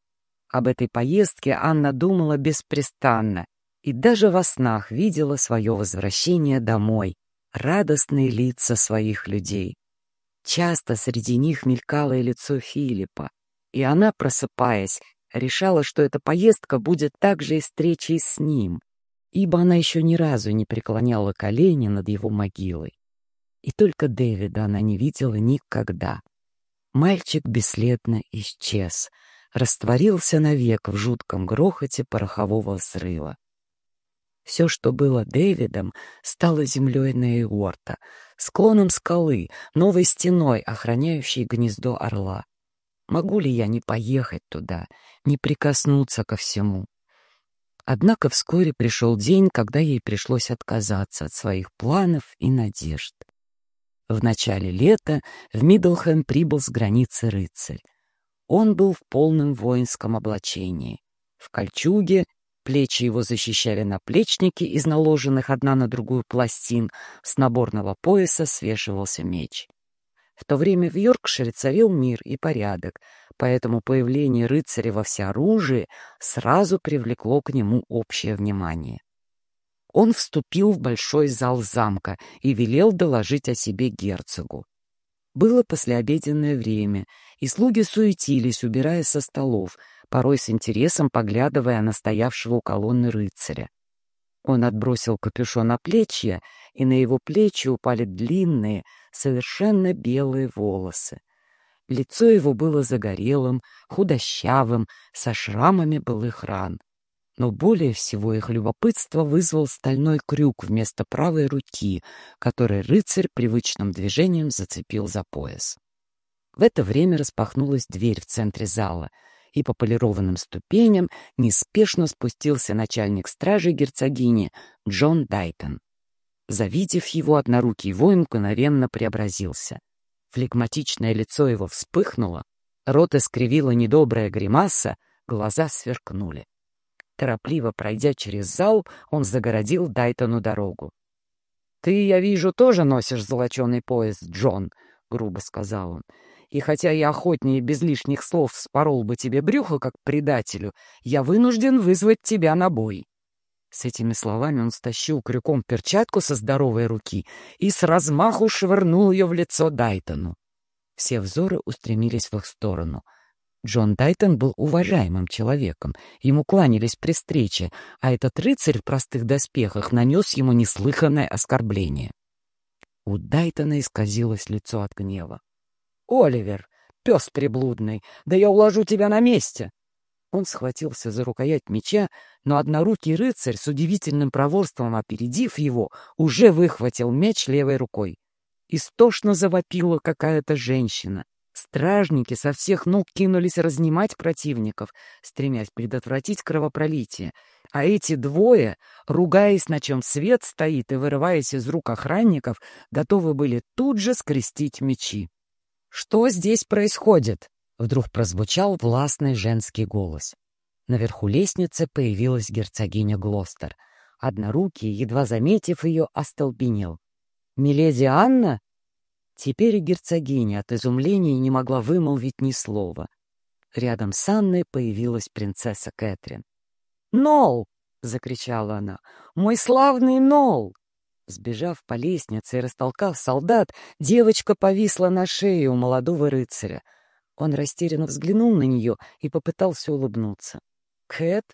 Об этой поездке Анна думала беспрестанно и даже во снах видела свое возвращение домой, радостные лица своих людей. Часто среди них мелькало и лицо Филиппа, и она, просыпаясь, решала, что эта поездка будет также и встречей с ним, ибо она еще ни разу не преклоняла колени над его могилой. И только Дэвида она не видела никогда. Мальчик бесследно исчез — растворился навек в жутком грохоте порохового взрыва. Все, что было Дэвидом, стало землей Нейуорта, склоном скалы, новой стеной, охраняющей гнездо орла. Могу ли я не поехать туда, не прикоснуться ко всему? Однако вскоре пришел день, когда ей пришлось отказаться от своих планов и надежд. В начале лета в Миддлхэм прибыл с границы рыцарь. Он был в полном воинском облачении. В кольчуге, плечи его защищали наплечники из наложенных одна на другую пластин, с наборного пояса свешивался меч. В то время в Йоркшире царил мир и порядок, поэтому появление рыцаря во всеоружии сразу привлекло к нему общее внимание. Он вступил в большой зал замка и велел доложить о себе герцогу. Было послеобеденное время, и слуги суетились, убирая со столов, порой с интересом поглядывая на стоявшего у колонны рыцаря. Он отбросил капюшон на плечья, и на его плечи упали длинные, совершенно белые волосы. Лицо его было загорелым, худощавым, со шрамами былых ран. Но более всего их любопытство вызвал стальной крюк вместо правой руки, который рыцарь привычным движением зацепил за пояс. В это время распахнулась дверь в центре зала, и по полированным ступеням неспешно спустился начальник стражи герцогини Джон Дайтон. Завидев его, однорукий воин мгновенно преобразился. Флегматичное лицо его вспыхнуло, рот искривила недобрая гримаса, глаза сверкнули. Торопливо пройдя через зал, он загородил Дайтону дорогу. — Ты, я вижу, тоже носишь золоченый пояс, Джон, — грубо сказал он. И хотя я охотнее без лишних слов спорол бы тебе брюхо, как предателю, я вынужден вызвать тебя на бой. С этими словами он стащил крюком перчатку со здоровой руки и с размаху швырнул ее в лицо Дайтону. Все взоры устремились в их сторону. Джон Дайтон был уважаемым человеком, ему кланялись при встрече, а этот рыцарь в простых доспехах нанес ему неслыханное оскорбление. У Дайтона исказилось лицо от гнева. «Оливер, пес приблудный, да я уложу тебя на месте!» Он схватился за рукоять меча, но однорукий рыцарь, с удивительным проворством опередив его, уже выхватил меч левой рукой. Истошно завопила какая-то женщина. Стражники со всех ног кинулись разнимать противников, стремясь предотвратить кровопролитие, а эти двое, ругаясь, на чем свет стоит и вырываясь из рук охранников, готовы были тут же скрестить мечи. «Что здесь происходит?» — вдруг прозвучал властный женский голос. Наверху лестницы появилась герцогиня Глостер. Однорукий, едва заметив ее, остолбенел. «Миледи Анна?» Теперь и герцогиня от изумления не могла вымолвить ни слова. Рядом с Анной появилась принцесса Кэтрин. «Нол!» — закричала она. «Мой славный Нол!» Сбежав по лестнице и растолкав солдат, девочка повисла на шее у молодого рыцаря. Он растерянно взглянул на нее и попытался улыбнуться. «Кэт?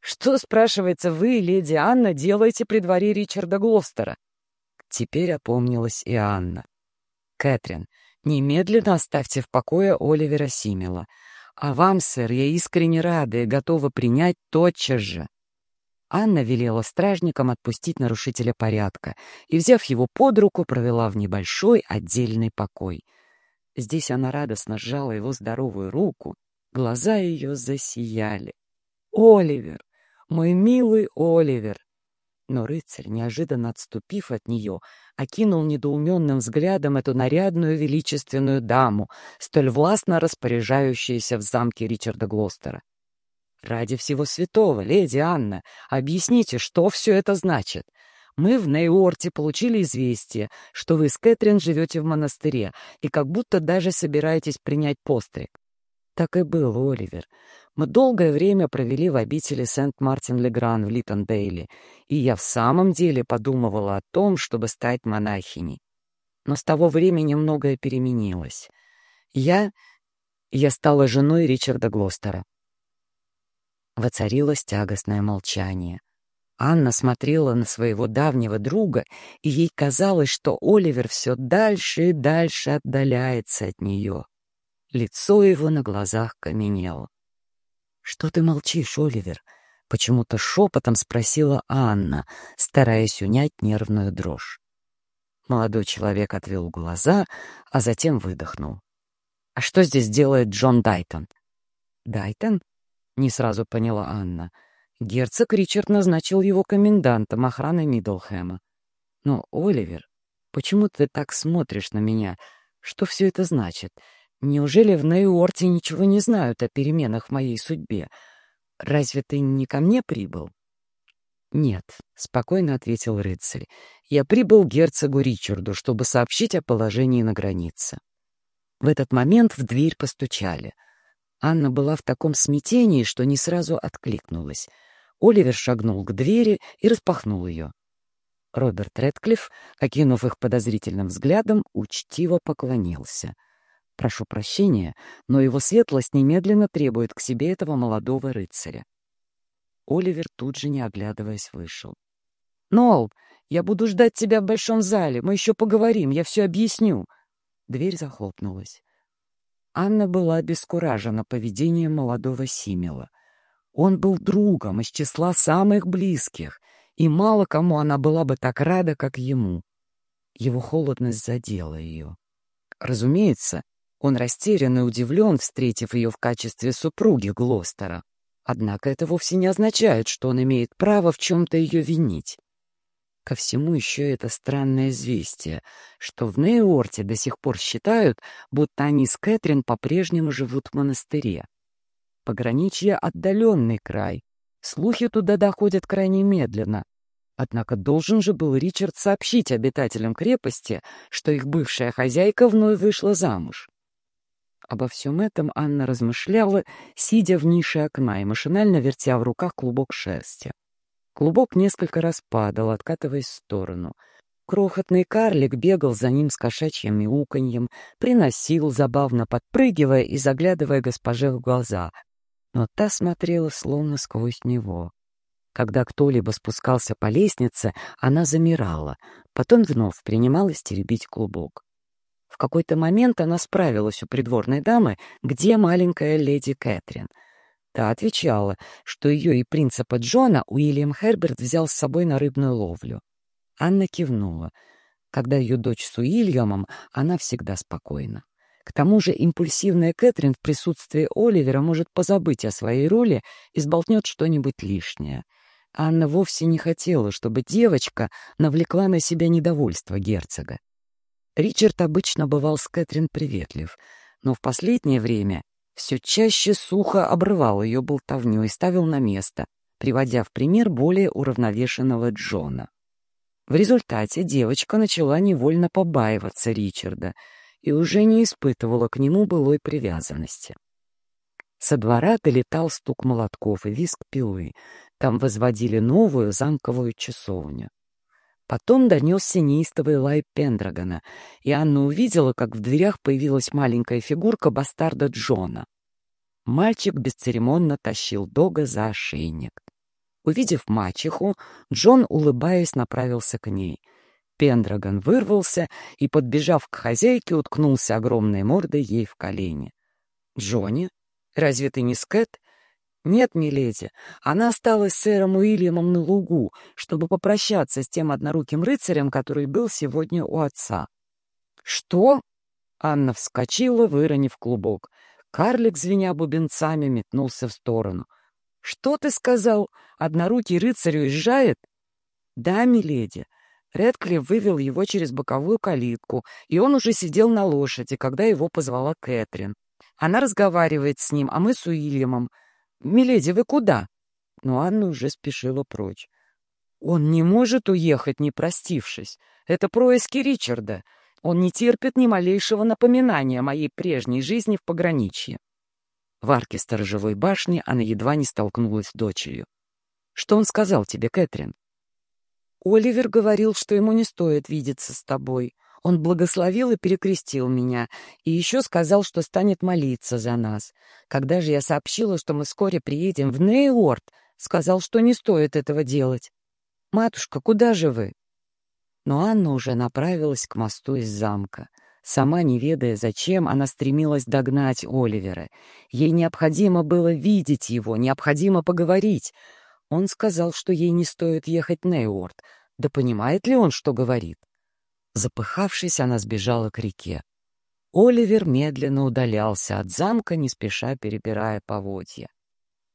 Что, спрашивается, вы, леди Анна, делаете при дворе Ричарда Глостера?» Теперь опомнилась и Анна. «Кэтрин, немедленно оставьте в покое Оливера Симела. А вам, сэр, я искренне рада и готова принять тотчас же. Анна велела стражникам отпустить нарушителя порядка и, взяв его под руку, провела в небольшой отдельный покой. Здесь она радостно сжала его здоровую руку, глаза ее засияли. «Оливер! Мой милый Оливер!» Но рыцарь, неожиданно отступив от нее, окинул недоуменным взглядом эту нарядную величественную даму, столь властно распоряжающуюся в замке Ричарда Глостера. «Ради всего святого, леди Анна, объясните, что все это значит? Мы в Нейорте получили известие, что вы с Кэтрин живете в монастыре и как будто даже собираетесь принять постриг». Так и был, Оливер. Мы долгое время провели в обители Сент-Мартин-Легран в Литтон-Дейли, и я в самом деле подумывала о том, чтобы стать монахиней. Но с того времени многое переменилось. Я... я стала женой Ричарда Глостера. Воцарилось тягостное молчание. Анна смотрела на своего давнего друга, и ей казалось, что Оливер все дальше и дальше отдаляется от нее. Лицо его на глазах каменело. «Что ты молчишь, Оливер?» — почему-то шепотом спросила Анна, стараясь унять нервную дрожь. Молодой человек отвел глаза, а затем выдохнул. «А что здесь делает Джон Дайтон?» «Дайтон?» — не сразу поняла Анна. Герцог Ричард назначил его комендантом охраны Миддлхэма. «Но, Оливер, почему ты так смотришь на меня? Что все это значит? Неужели в Нейуорте ничего не знают о переменах в моей судьбе? Разве ты не ко мне прибыл?» «Нет», — спокойно ответил рыцарь. «Я прибыл герцогу Ричарду, чтобы сообщить о положении на границе». В этот момент в дверь постучали — Анна была в таком смятении, что не сразу откликнулась. Оливер шагнул к двери и распахнул ее. Роберт Редклифф, окинув их подозрительным взглядом, учтиво поклонился. «Прошу прощения, но его светлость немедленно требует к себе этого молодого рыцаря». Оливер тут же, не оглядываясь, вышел. «Нол, я буду ждать тебя в большом зале. Мы еще поговорим, я все объясню». Дверь захлопнулась. Анна была обескуражена поведением молодого Симела. Он был другом из числа самых близких, и мало кому она была бы так рада, как ему. Его холодность задела ее. Разумеется, он растерян и удивлен, встретив ее в качестве супруги Глостера. Однако это вовсе не означает, что он имеет право в чем-то ее винить. Ко всему еще это странное известие, что в Нейорте до сих пор считают, будто они с Кэтрин по-прежнему живут в монастыре. Пограничье — отдаленный край. Слухи туда доходят крайне медленно. Однако должен же был Ричард сообщить обитателям крепости, что их бывшая хозяйка вновь вышла замуж. Обо всем этом Анна размышляла, сидя в нише окна и машинально вертя в руках клубок шерсти. Клубок несколько раз падал, откатываясь в сторону. Крохотный карлик бегал за ним с кошачьим мяуканьем, приносил, забавно подпрыгивая и заглядывая госпоже в глаза. Но та смотрела словно сквозь него. Когда кто-либо спускался по лестнице, она замирала, потом вновь принималась теребить клубок. В какой-то момент она справилась у придворной дамы, где маленькая леди Кэтрин — Та отвечала, что ее и принципа Джона Уильям Херберт взял с собой на рыбную ловлю. Анна кивнула. Когда ее дочь с Уильямом, она всегда спокойна. К тому же импульсивная Кэтрин в присутствии Оливера может позабыть о своей роли и сболтнет что-нибудь лишнее. Анна вовсе не хотела, чтобы девочка навлекла на себя недовольство герцога. Ричард обычно бывал с Кэтрин приветлив, но в последнее время все чаще сухо обрывал ее болтовню и ставил на место, приводя в пример более уравновешенного Джона. В результате девочка начала невольно побаиваться Ричарда и уже не испытывала к нему былой привязанности. Со двора долетал стук молотков и визг пилы. Там возводили новую замковую часовню. Потом донесся неистовый лай Пендрагона, и Анна увидела, как в дверях появилась маленькая фигурка бастарда Джона. Мальчик бесцеремонно тащил Дога за ошейник. Увидев мачеху, Джон, улыбаясь, направился к ней. Пендрагон вырвался и, подбежав к хозяйке, уткнулся огромной мордой ей в колени. «Джонни, разве ты не Скэт?» «Нет, миледи, она осталась с сэром Уильямом на лугу, чтобы попрощаться с тем одноруким рыцарем, который был сегодня у отца». «Что?» Анна вскочила, выронив клубок. Карлик, звеня бубенцами, метнулся в сторону. «Что ты сказал? Однорукий рыцарь уезжает?» «Да, миледи». Редклифф вывел его через боковую калитку, и он уже сидел на лошади, когда его позвала Кэтрин. Она разговаривает с ним, а мы с Уильямом. «Миледи, вы куда?» Но Анна уже спешила прочь. «Он не может уехать, не простившись. Это происки Ричарда. Он не терпит ни малейшего напоминания о моей прежней жизни в пограничье». В арке сторожевой башни она едва не столкнулась с дочерью. «Что он сказал тебе, Кэтрин?» «Оливер говорил, что ему не стоит видеться с тобой. Он благословил и перекрестил меня, и еще сказал, что станет молиться за нас. Когда же я сообщила, что мы вскоре приедем в Нейорд, сказал, что не стоит этого делать. «Матушка, куда же вы?» Но Анна уже направилась к мосту из замка. Сама не ведая, зачем, она стремилась догнать Оливера. Ей необходимо было видеть его, необходимо поговорить. Он сказал, что ей не стоит ехать в Нейорд. Да понимает ли он, что говорит? Запыхавшись, она сбежала к реке. Оливер медленно удалялся от замка, не спеша перебирая поводья.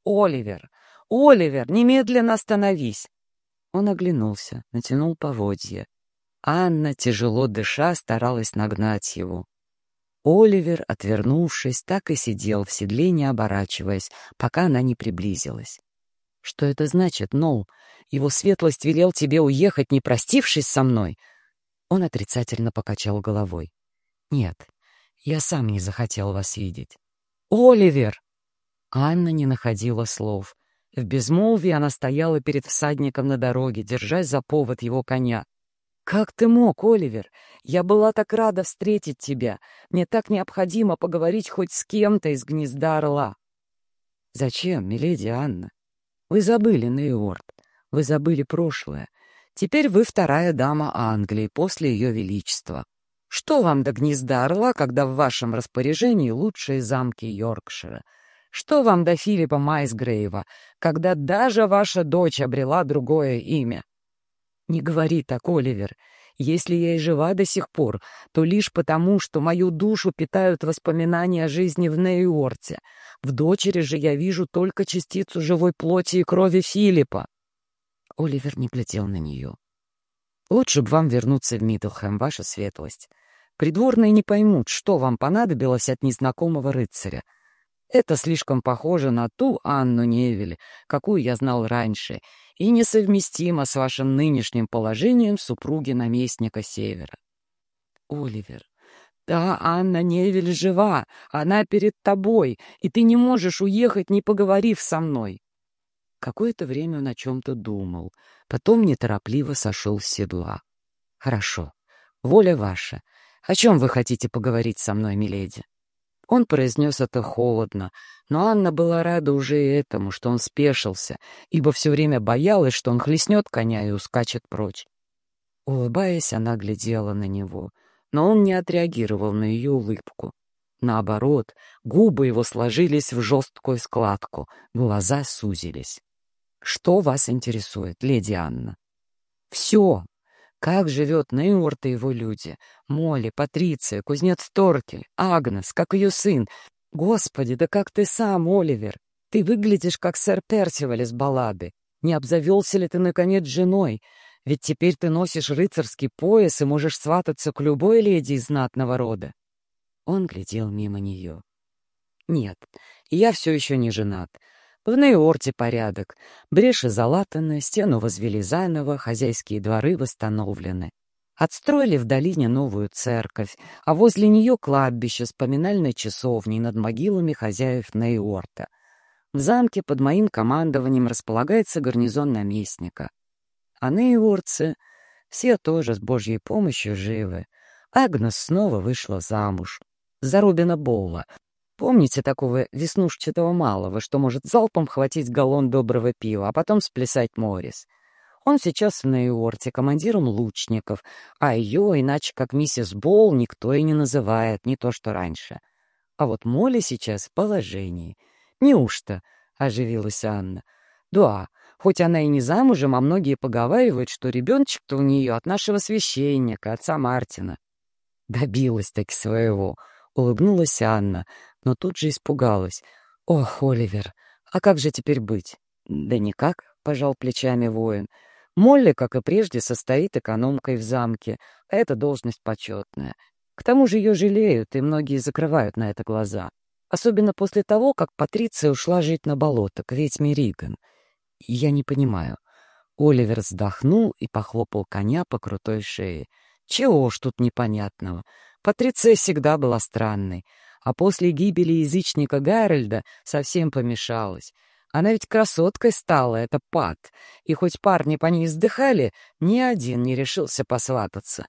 «Оливер! Оливер! Немедленно остановись!» Он оглянулся, натянул поводья. Анна, тяжело дыша, старалась нагнать его. Оливер, отвернувшись, так и сидел в седле, не оборачиваясь, пока она не приблизилась. «Что это значит, Ноу? Его светлость велел тебе уехать, не простившись со мной?» Он отрицательно покачал головой. «Нет, я сам не захотел вас видеть». «Оливер!» Анна не находила слов. В безмолвии она стояла перед всадником на дороге, держась за повод его коня. «Как ты мог, Оливер? Я была так рада встретить тебя. Мне так необходимо поговорить хоть с кем-то из гнезда орла». «Зачем, миледи Анна? Вы забыли Нейорд. Вы забыли прошлое. Теперь вы вторая дама Англии после ее величества. Что вам до гнезда орла, когда в вашем распоряжении лучшие замки Йоркшира? Что вам до Филиппа Майсгрейва, когда даже ваша дочь обрела другое имя? Не говори так, Оливер. Если я и жива до сих пор, то лишь потому, что мою душу питают воспоминания о жизни в Нью-Йорке. В дочери же я вижу только частицу живой плоти и крови Филиппа. Оливер не глядел на нее. Лучше бы вам вернуться в Миддлхэм, ваша светлость. Придворные не поймут, что вам понадобилось от незнакомого рыцаря. Это слишком похоже на ту Анну Невель, какую я знал раньше, и несовместимо с вашим нынешним положением супруги наместника Севера. Оливер, да, Анна Невель жива, она перед тобой, и ты не можешь уехать, не поговорив со мной. Какое-то время он о чем-то думал, потом неторопливо сошел с седла. «Хорошо, воля ваша. О чем вы хотите поговорить со мной, миледи?» Он произнес это холодно, но Анна была рада уже и этому, что он спешился, ибо все время боялась, что он хлестнет коня и ускачет прочь. Улыбаясь, она глядела на него, но он не отреагировал на ее улыбку. Наоборот, губы его сложились в жесткую складку, глаза сузились. «Что вас интересует, леди Анна?» «Все. Как живет Нейорт и его люди? Молли, Патриция, кузнец Торкель, Агнес, как ее сын. Господи, да как ты сам, Оливер! Ты выглядишь, как сэр Персиваль из баллады. Не обзавелся ли ты, наконец, женой? Ведь теперь ты носишь рыцарский пояс и можешь свататься к любой леди из знатного рода. Он глядел мимо нее. «Нет, я все еще не женат. В Нейорте порядок. Бреши залатаны, стену возвели заново, хозяйские дворы восстановлены. Отстроили в долине новую церковь, а возле нее кладбище с поминальной часовней над могилами хозяев Нейорта. В замке под моим командованием располагается гарнизон наместника. А нейорцы все тоже с божьей помощью живы. Агнес снова вышла замуж. За Робина Болла, Помните такого веснушчатого малого, что может залпом хватить галлон доброго пива, а потом сплясать Морис? Он сейчас в Нью-Йорке командиром лучников, а ее, иначе как миссис Болл, никто и не называет, не то что раньше. А вот Молли сейчас в положении. «Неужто?» — оживилась Анна. «Да, хоть она и не замужем, а многие поговаривают, что ребеночек-то у нее от нашего священника, отца Мартина». Добилась-таки своего —— улыбнулась Анна, но тут же испугалась. «Ох, Оливер, а как же теперь быть?» «Да никак», — пожал плечами воин. «Молли, как и прежде, состоит экономкой в замке. Это должность почетная. К тому же ее жалеют, и многие закрывают на это глаза. Особенно после того, как Патриция ушла жить на болото, к ведьме Риган. Я не понимаю». Оливер вздохнул и похлопал коня по крутой шее. «Чего уж тут непонятного?» Патриция всегда была странной, а после гибели язычника Гарольда совсем помешалась. Она ведь красоткой стала, это Пат, и хоть парни по ней вздыхали, ни один не решился посвататься.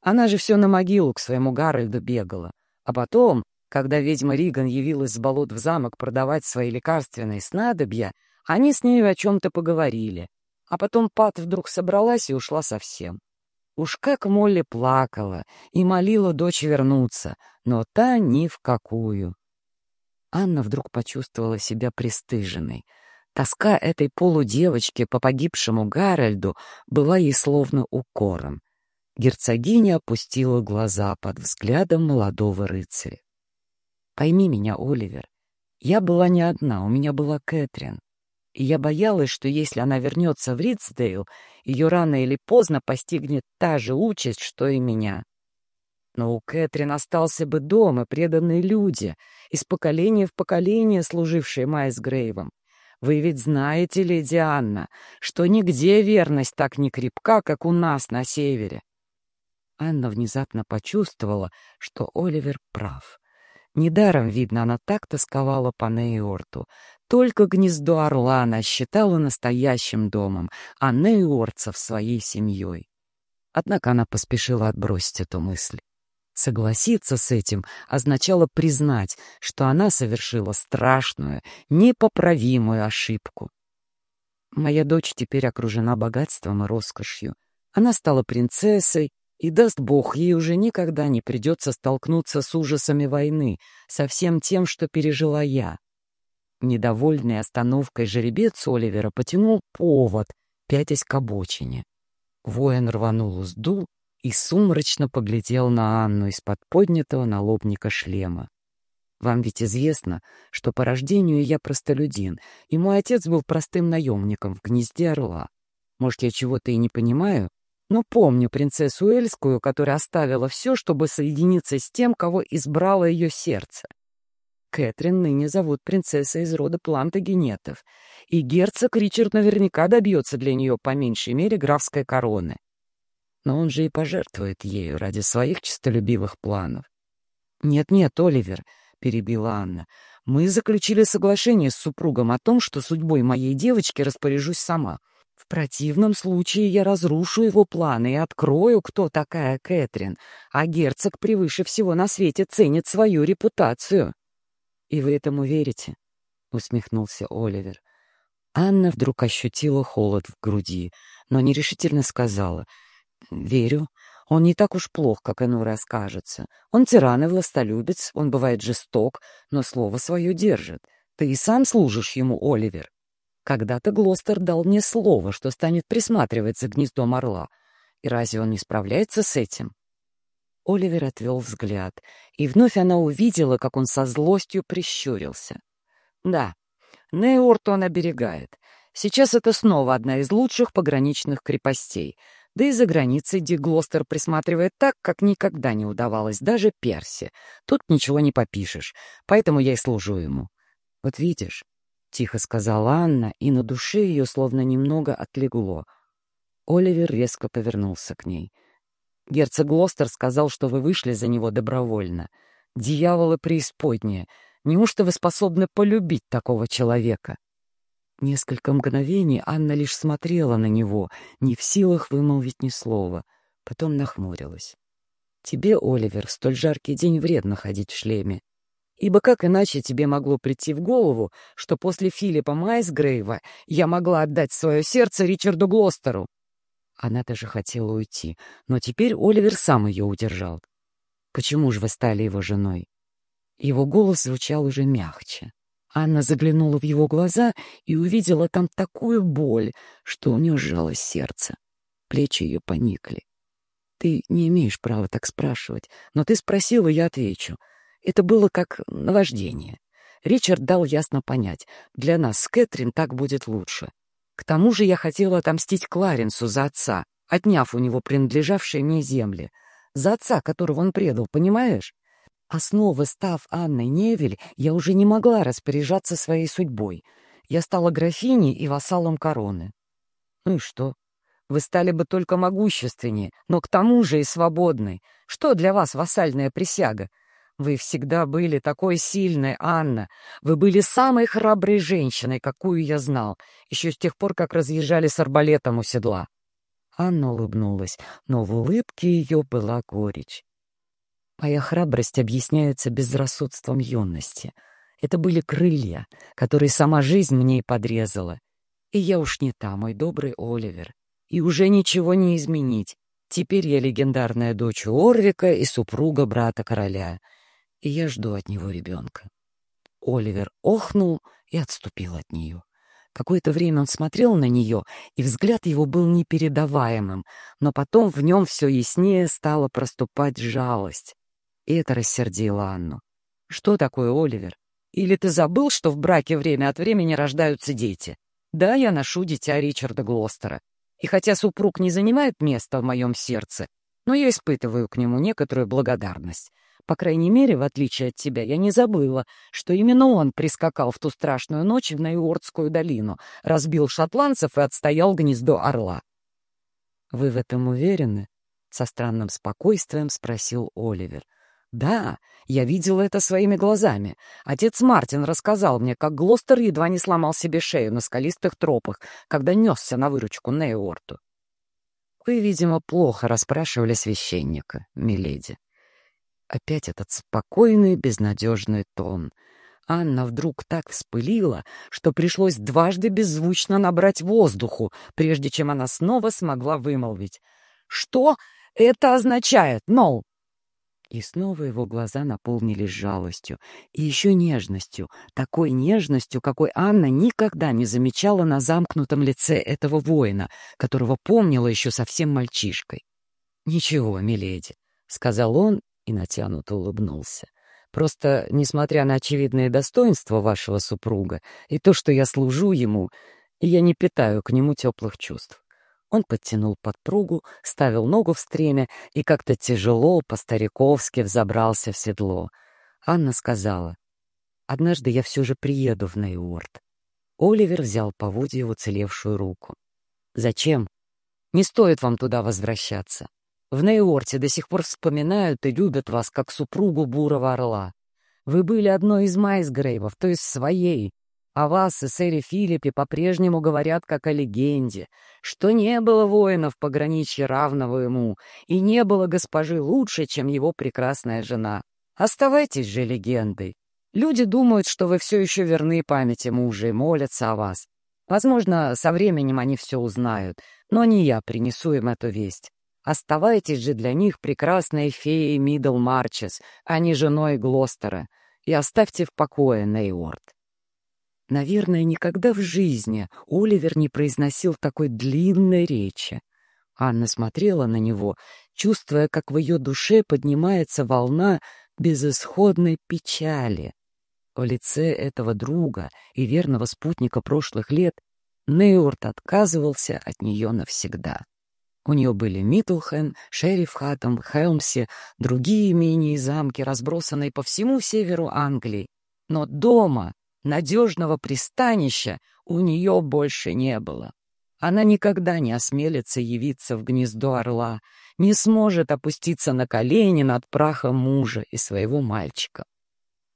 Она же все на могилу к своему Гарольду бегала. А потом, когда ведьма Риган явилась с болот в замок продавать свои лекарственные снадобья, они с ней о чем-то поговорили. А потом Пат вдруг собралась и ушла совсем. Уж как Молли плакала и молила дочь вернуться, но та ни в какую. Анна вдруг почувствовала себя пристыженной. Тоска этой полудевочки по погибшему Гарольду была ей словно укором. Герцогиня опустила глаза под взглядом молодого рыцаря. «Пойми меня, Оливер, я была не одна, у меня была Кэтрин и я боялась, что если она вернется в Ридсдейл, ее рано или поздно постигнет та же участь, что и меня. Но у Кэтрин остался бы дом и преданные люди, из поколения в поколение служившие Майс Грейвом. Вы ведь знаете, леди Анна, что нигде верность так не крепка, как у нас на севере. Анна внезапно почувствовала, что Оливер прав. Недаром, видно, она так тосковала по Нейорту, только гнездо орла она считала настоящим домом, а Нейорцев своей семьей. Однако она поспешила отбросить эту мысль. Согласиться с этим означало признать, что она совершила страшную, непоправимую ошибку. Моя дочь теперь окружена богатством и роскошью. Она стала принцессой, и, даст Бог, ей уже никогда не придется столкнуться с ужасами войны, со всем тем, что пережила я. Недовольный остановкой жеребец Оливера потянул повод, пятясь к обочине. Воин рванул узду и сумрачно поглядел на Анну из-под поднятого налобника шлема. Вам ведь известно, что по рождению я простолюдин, и мой отец был простым наемником в гнезде орла. Может, я чего-то и не понимаю, но помню принцессу Эльскую, которая оставила все, чтобы соединиться с тем, кого избрало ее сердце. Кэтрин ныне зовут принцессой из рода Плантагенетов, и герцог Ричард наверняка добьется для нее по меньшей мере графской короны. Но он же и пожертвует ею ради своих честолюбивых планов. «Нет-нет, Оливер», — перебила Анна, — «мы заключили соглашение с супругом о том, что судьбой моей девочки распоряжусь сама. В противном случае я разрушу его планы и открою, кто такая Кэтрин, а герцог превыше всего на свете ценит свою репутацию». «И вы этому верите?» — усмехнулся Оливер. Анна вдруг ощутила холод в груди, но нерешительно сказала. «Верю. Он не так уж плох, как иной раз кажется. Он тиран и властолюбец, он бывает жесток, но слово свое держит. Ты и сам служишь ему, Оливер. Когда-то Глостер дал мне слово, что станет присматривать за гнездом орла. И разве он не справляется с этим?» Оливер отвел взгляд, и вновь она увидела, как он со злостью прищурился. «Да, Нейорт он оберегает. Сейчас это снова одна из лучших пограничных крепостей. Да и за границей Ди Глостер присматривает так, как никогда не удавалось, даже Перси. Тут ничего не попишешь, поэтому я и служу ему. Вот видишь, — тихо сказала Анна, и на душе ее словно немного отлегло. Оливер резко повернулся к ней — Герцог Глостер сказал, что вы вышли за него добровольно. Дьяволы преисподние. Неужто вы способны полюбить такого человека?» Несколько мгновений Анна лишь смотрела на него, не в силах вымолвить ни слова. Потом нахмурилась. «Тебе, Оливер, в столь жаркий день вредно ходить в шлеме. Ибо как иначе тебе могло прийти в голову, что после Филиппа Майсгрейва я могла отдать свое сердце Ричарду Глостеру?» Она даже хотела уйти, но теперь Оливер сам ее удержал. «Почему же вы стали его женой?» Его голос звучал уже мягче. Анна заглянула в его глаза и увидела там такую боль, что у нее сжалось сердце. Плечи ее поникли. «Ты не имеешь права так спрашивать, но ты спросила, я отвечу. Это было как наваждение. Ричард дал ясно понять, для нас с Кэтрин так будет лучше. К тому же я хотела отомстить Кларенсу за отца, отняв у него принадлежавшие мне земли. За отца, которого он предал, понимаешь? А снова став Анной Невель, я уже не могла распоряжаться своей судьбой. Я стала графиней и вассалом короны. Ну и что? Вы стали бы только могущественнее, но к тому же и свободной. Что для вас вассальная присяга? Вы всегда были такой сильной, Анна. Вы были самой храброй женщиной, какую я знал, еще с тех пор, как разъезжали с арбалетом у седла. Анна улыбнулась, но в улыбке ее была горечь. Моя храбрость объясняется безрассудством юности. Это были крылья, которые сама жизнь мне и подрезала. И я уж не та, мой добрый Оливер. И уже ничего не изменить. Теперь я легендарная дочь Орвика и супруга брата короля — и я жду от него ребенка. Оливер охнул и отступил от нее. Какое-то время он смотрел на нее, и взгляд его был непередаваемым, но потом в нем все яснее стала проступать жалость. И это рассердило Анну. «Что такое, Оливер? Или ты забыл, что в браке время от времени рождаются дети? Да, я ношу дитя Ричарда Глостера. И хотя супруг не занимает места в моем сердце, но я испытываю к нему некоторую благодарность. По крайней мере, в отличие от тебя, я не забыла, что именно он прискакал в ту страшную ночь в Нейордскую долину, разбил шотландцев и отстоял гнездо орла. — Вы в этом уверены? — со странным спокойствием спросил Оливер. — Да, я видела это своими глазами. Отец Мартин рассказал мне, как Глостер едва не сломал себе шею на скалистых тропах, когда несся на выручку Нейорту. — Вы, видимо, плохо расспрашивали священника, миледи. Опять этот спокойный, безнадежный тон. Анна вдруг так вспылила, что пришлось дважды беззвучно набрать воздуху, прежде чем она снова смогла вымолвить. «Что это означает, Нол?» И снова его глаза наполнились жалостью и еще нежностью, такой нежностью, какой Анна никогда не замечала на замкнутом лице этого воина, которого помнила еще совсем мальчишкой. «Ничего, миледи», — сказал он и натянуто улыбнулся. «Просто, несмотря на очевидные достоинства вашего супруга и то, что я служу ему, я не питаю к нему теплых чувств. Он подтянул подпругу, ставил ногу в стремя и как-то тяжело, по-стариковски взобрался в седло. Анна сказала, «Однажды я все же приеду в Нейуорт». Оливер взял поводья в уцелевшую руку. «Зачем? Не стоит вам туда возвращаться. В Нейуорте до сих пор вспоминают и любят вас, как супругу бурого орла. Вы были одной из Майсгрейвов, то есть своей, о вас и сэре Филиппе по-прежнему говорят как о легенде, что не было воина в пограничье равного ему, и не было госпожи лучше, чем его прекрасная жена. Оставайтесь же легендой. Люди думают, что вы все еще верны памяти мужа и молятся о вас. Возможно, со временем они все узнают, но не я принесу им эту весть. Оставайтесь же для них прекрасной феей Мидл Марчес, а не женой Глостера, и оставьте в покое Нейорд. Наверное, никогда в жизни Оливер не произносил такой длинной речи. Анна смотрела на него, чувствуя, как в ее душе поднимается волна безысходной печали. В лице этого друга и верного спутника прошлых лет Нейорт отказывался от нее навсегда. У нее были Митлхен, Шерифхатом, Хелмсе, другие имения и замки, разбросанные по всему северу Англии. Но дома Надежного пристанища у нее больше не было. Она никогда не осмелится явиться в гнездо орла, не сможет опуститься на колени над прахом мужа и своего мальчика.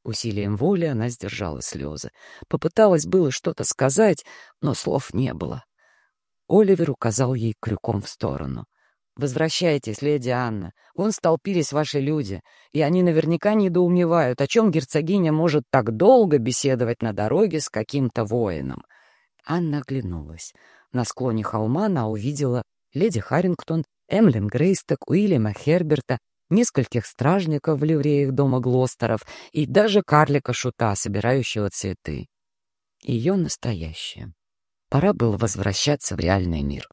Усилием воли она сдержала слезы. Попыталась было что-то сказать, но слов не было. Оливер указал ей крюком в сторону. «Возвращайтесь, леди Анна. Вон столпились ваши люди, и они наверняка недоумевают, о чем герцогиня может так долго беседовать на дороге с каким-то воином». Анна оглянулась. На склоне холма она увидела леди Харрингтон, Эмлин Грейсток, Уильяма Херберта, нескольких стражников в ливреях дома Глостеров и даже карлика-шута, собирающего цветы. Ее настоящее. Пора было возвращаться в реальный мир.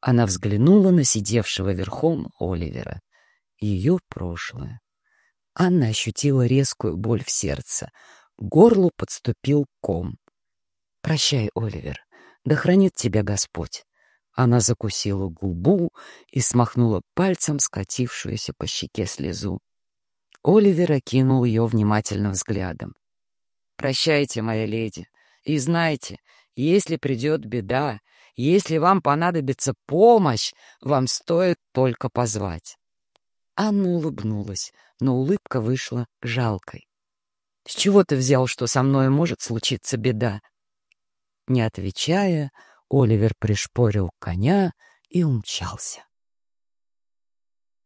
Она взглянула на сидевшего верхом Оливера. Ее прошлое. Анна ощутила резкую боль в сердце. К горлу подступил ком. «Прощай, Оливер. Да хранит тебя Господь». Она закусила губу и смахнула пальцем скатившуюся по щеке слезу. Оливер окинул ее внимательным взглядом. «Прощайте, моя леди, и знайте, если придет беда, если вам понадобится помощь, вам стоит только позвать». Анна улыбнулась, но улыбка вышла жалкой. «С чего ты взял, что со мной может случиться беда?» Не отвечая, Оливер пришпорил коня и умчался.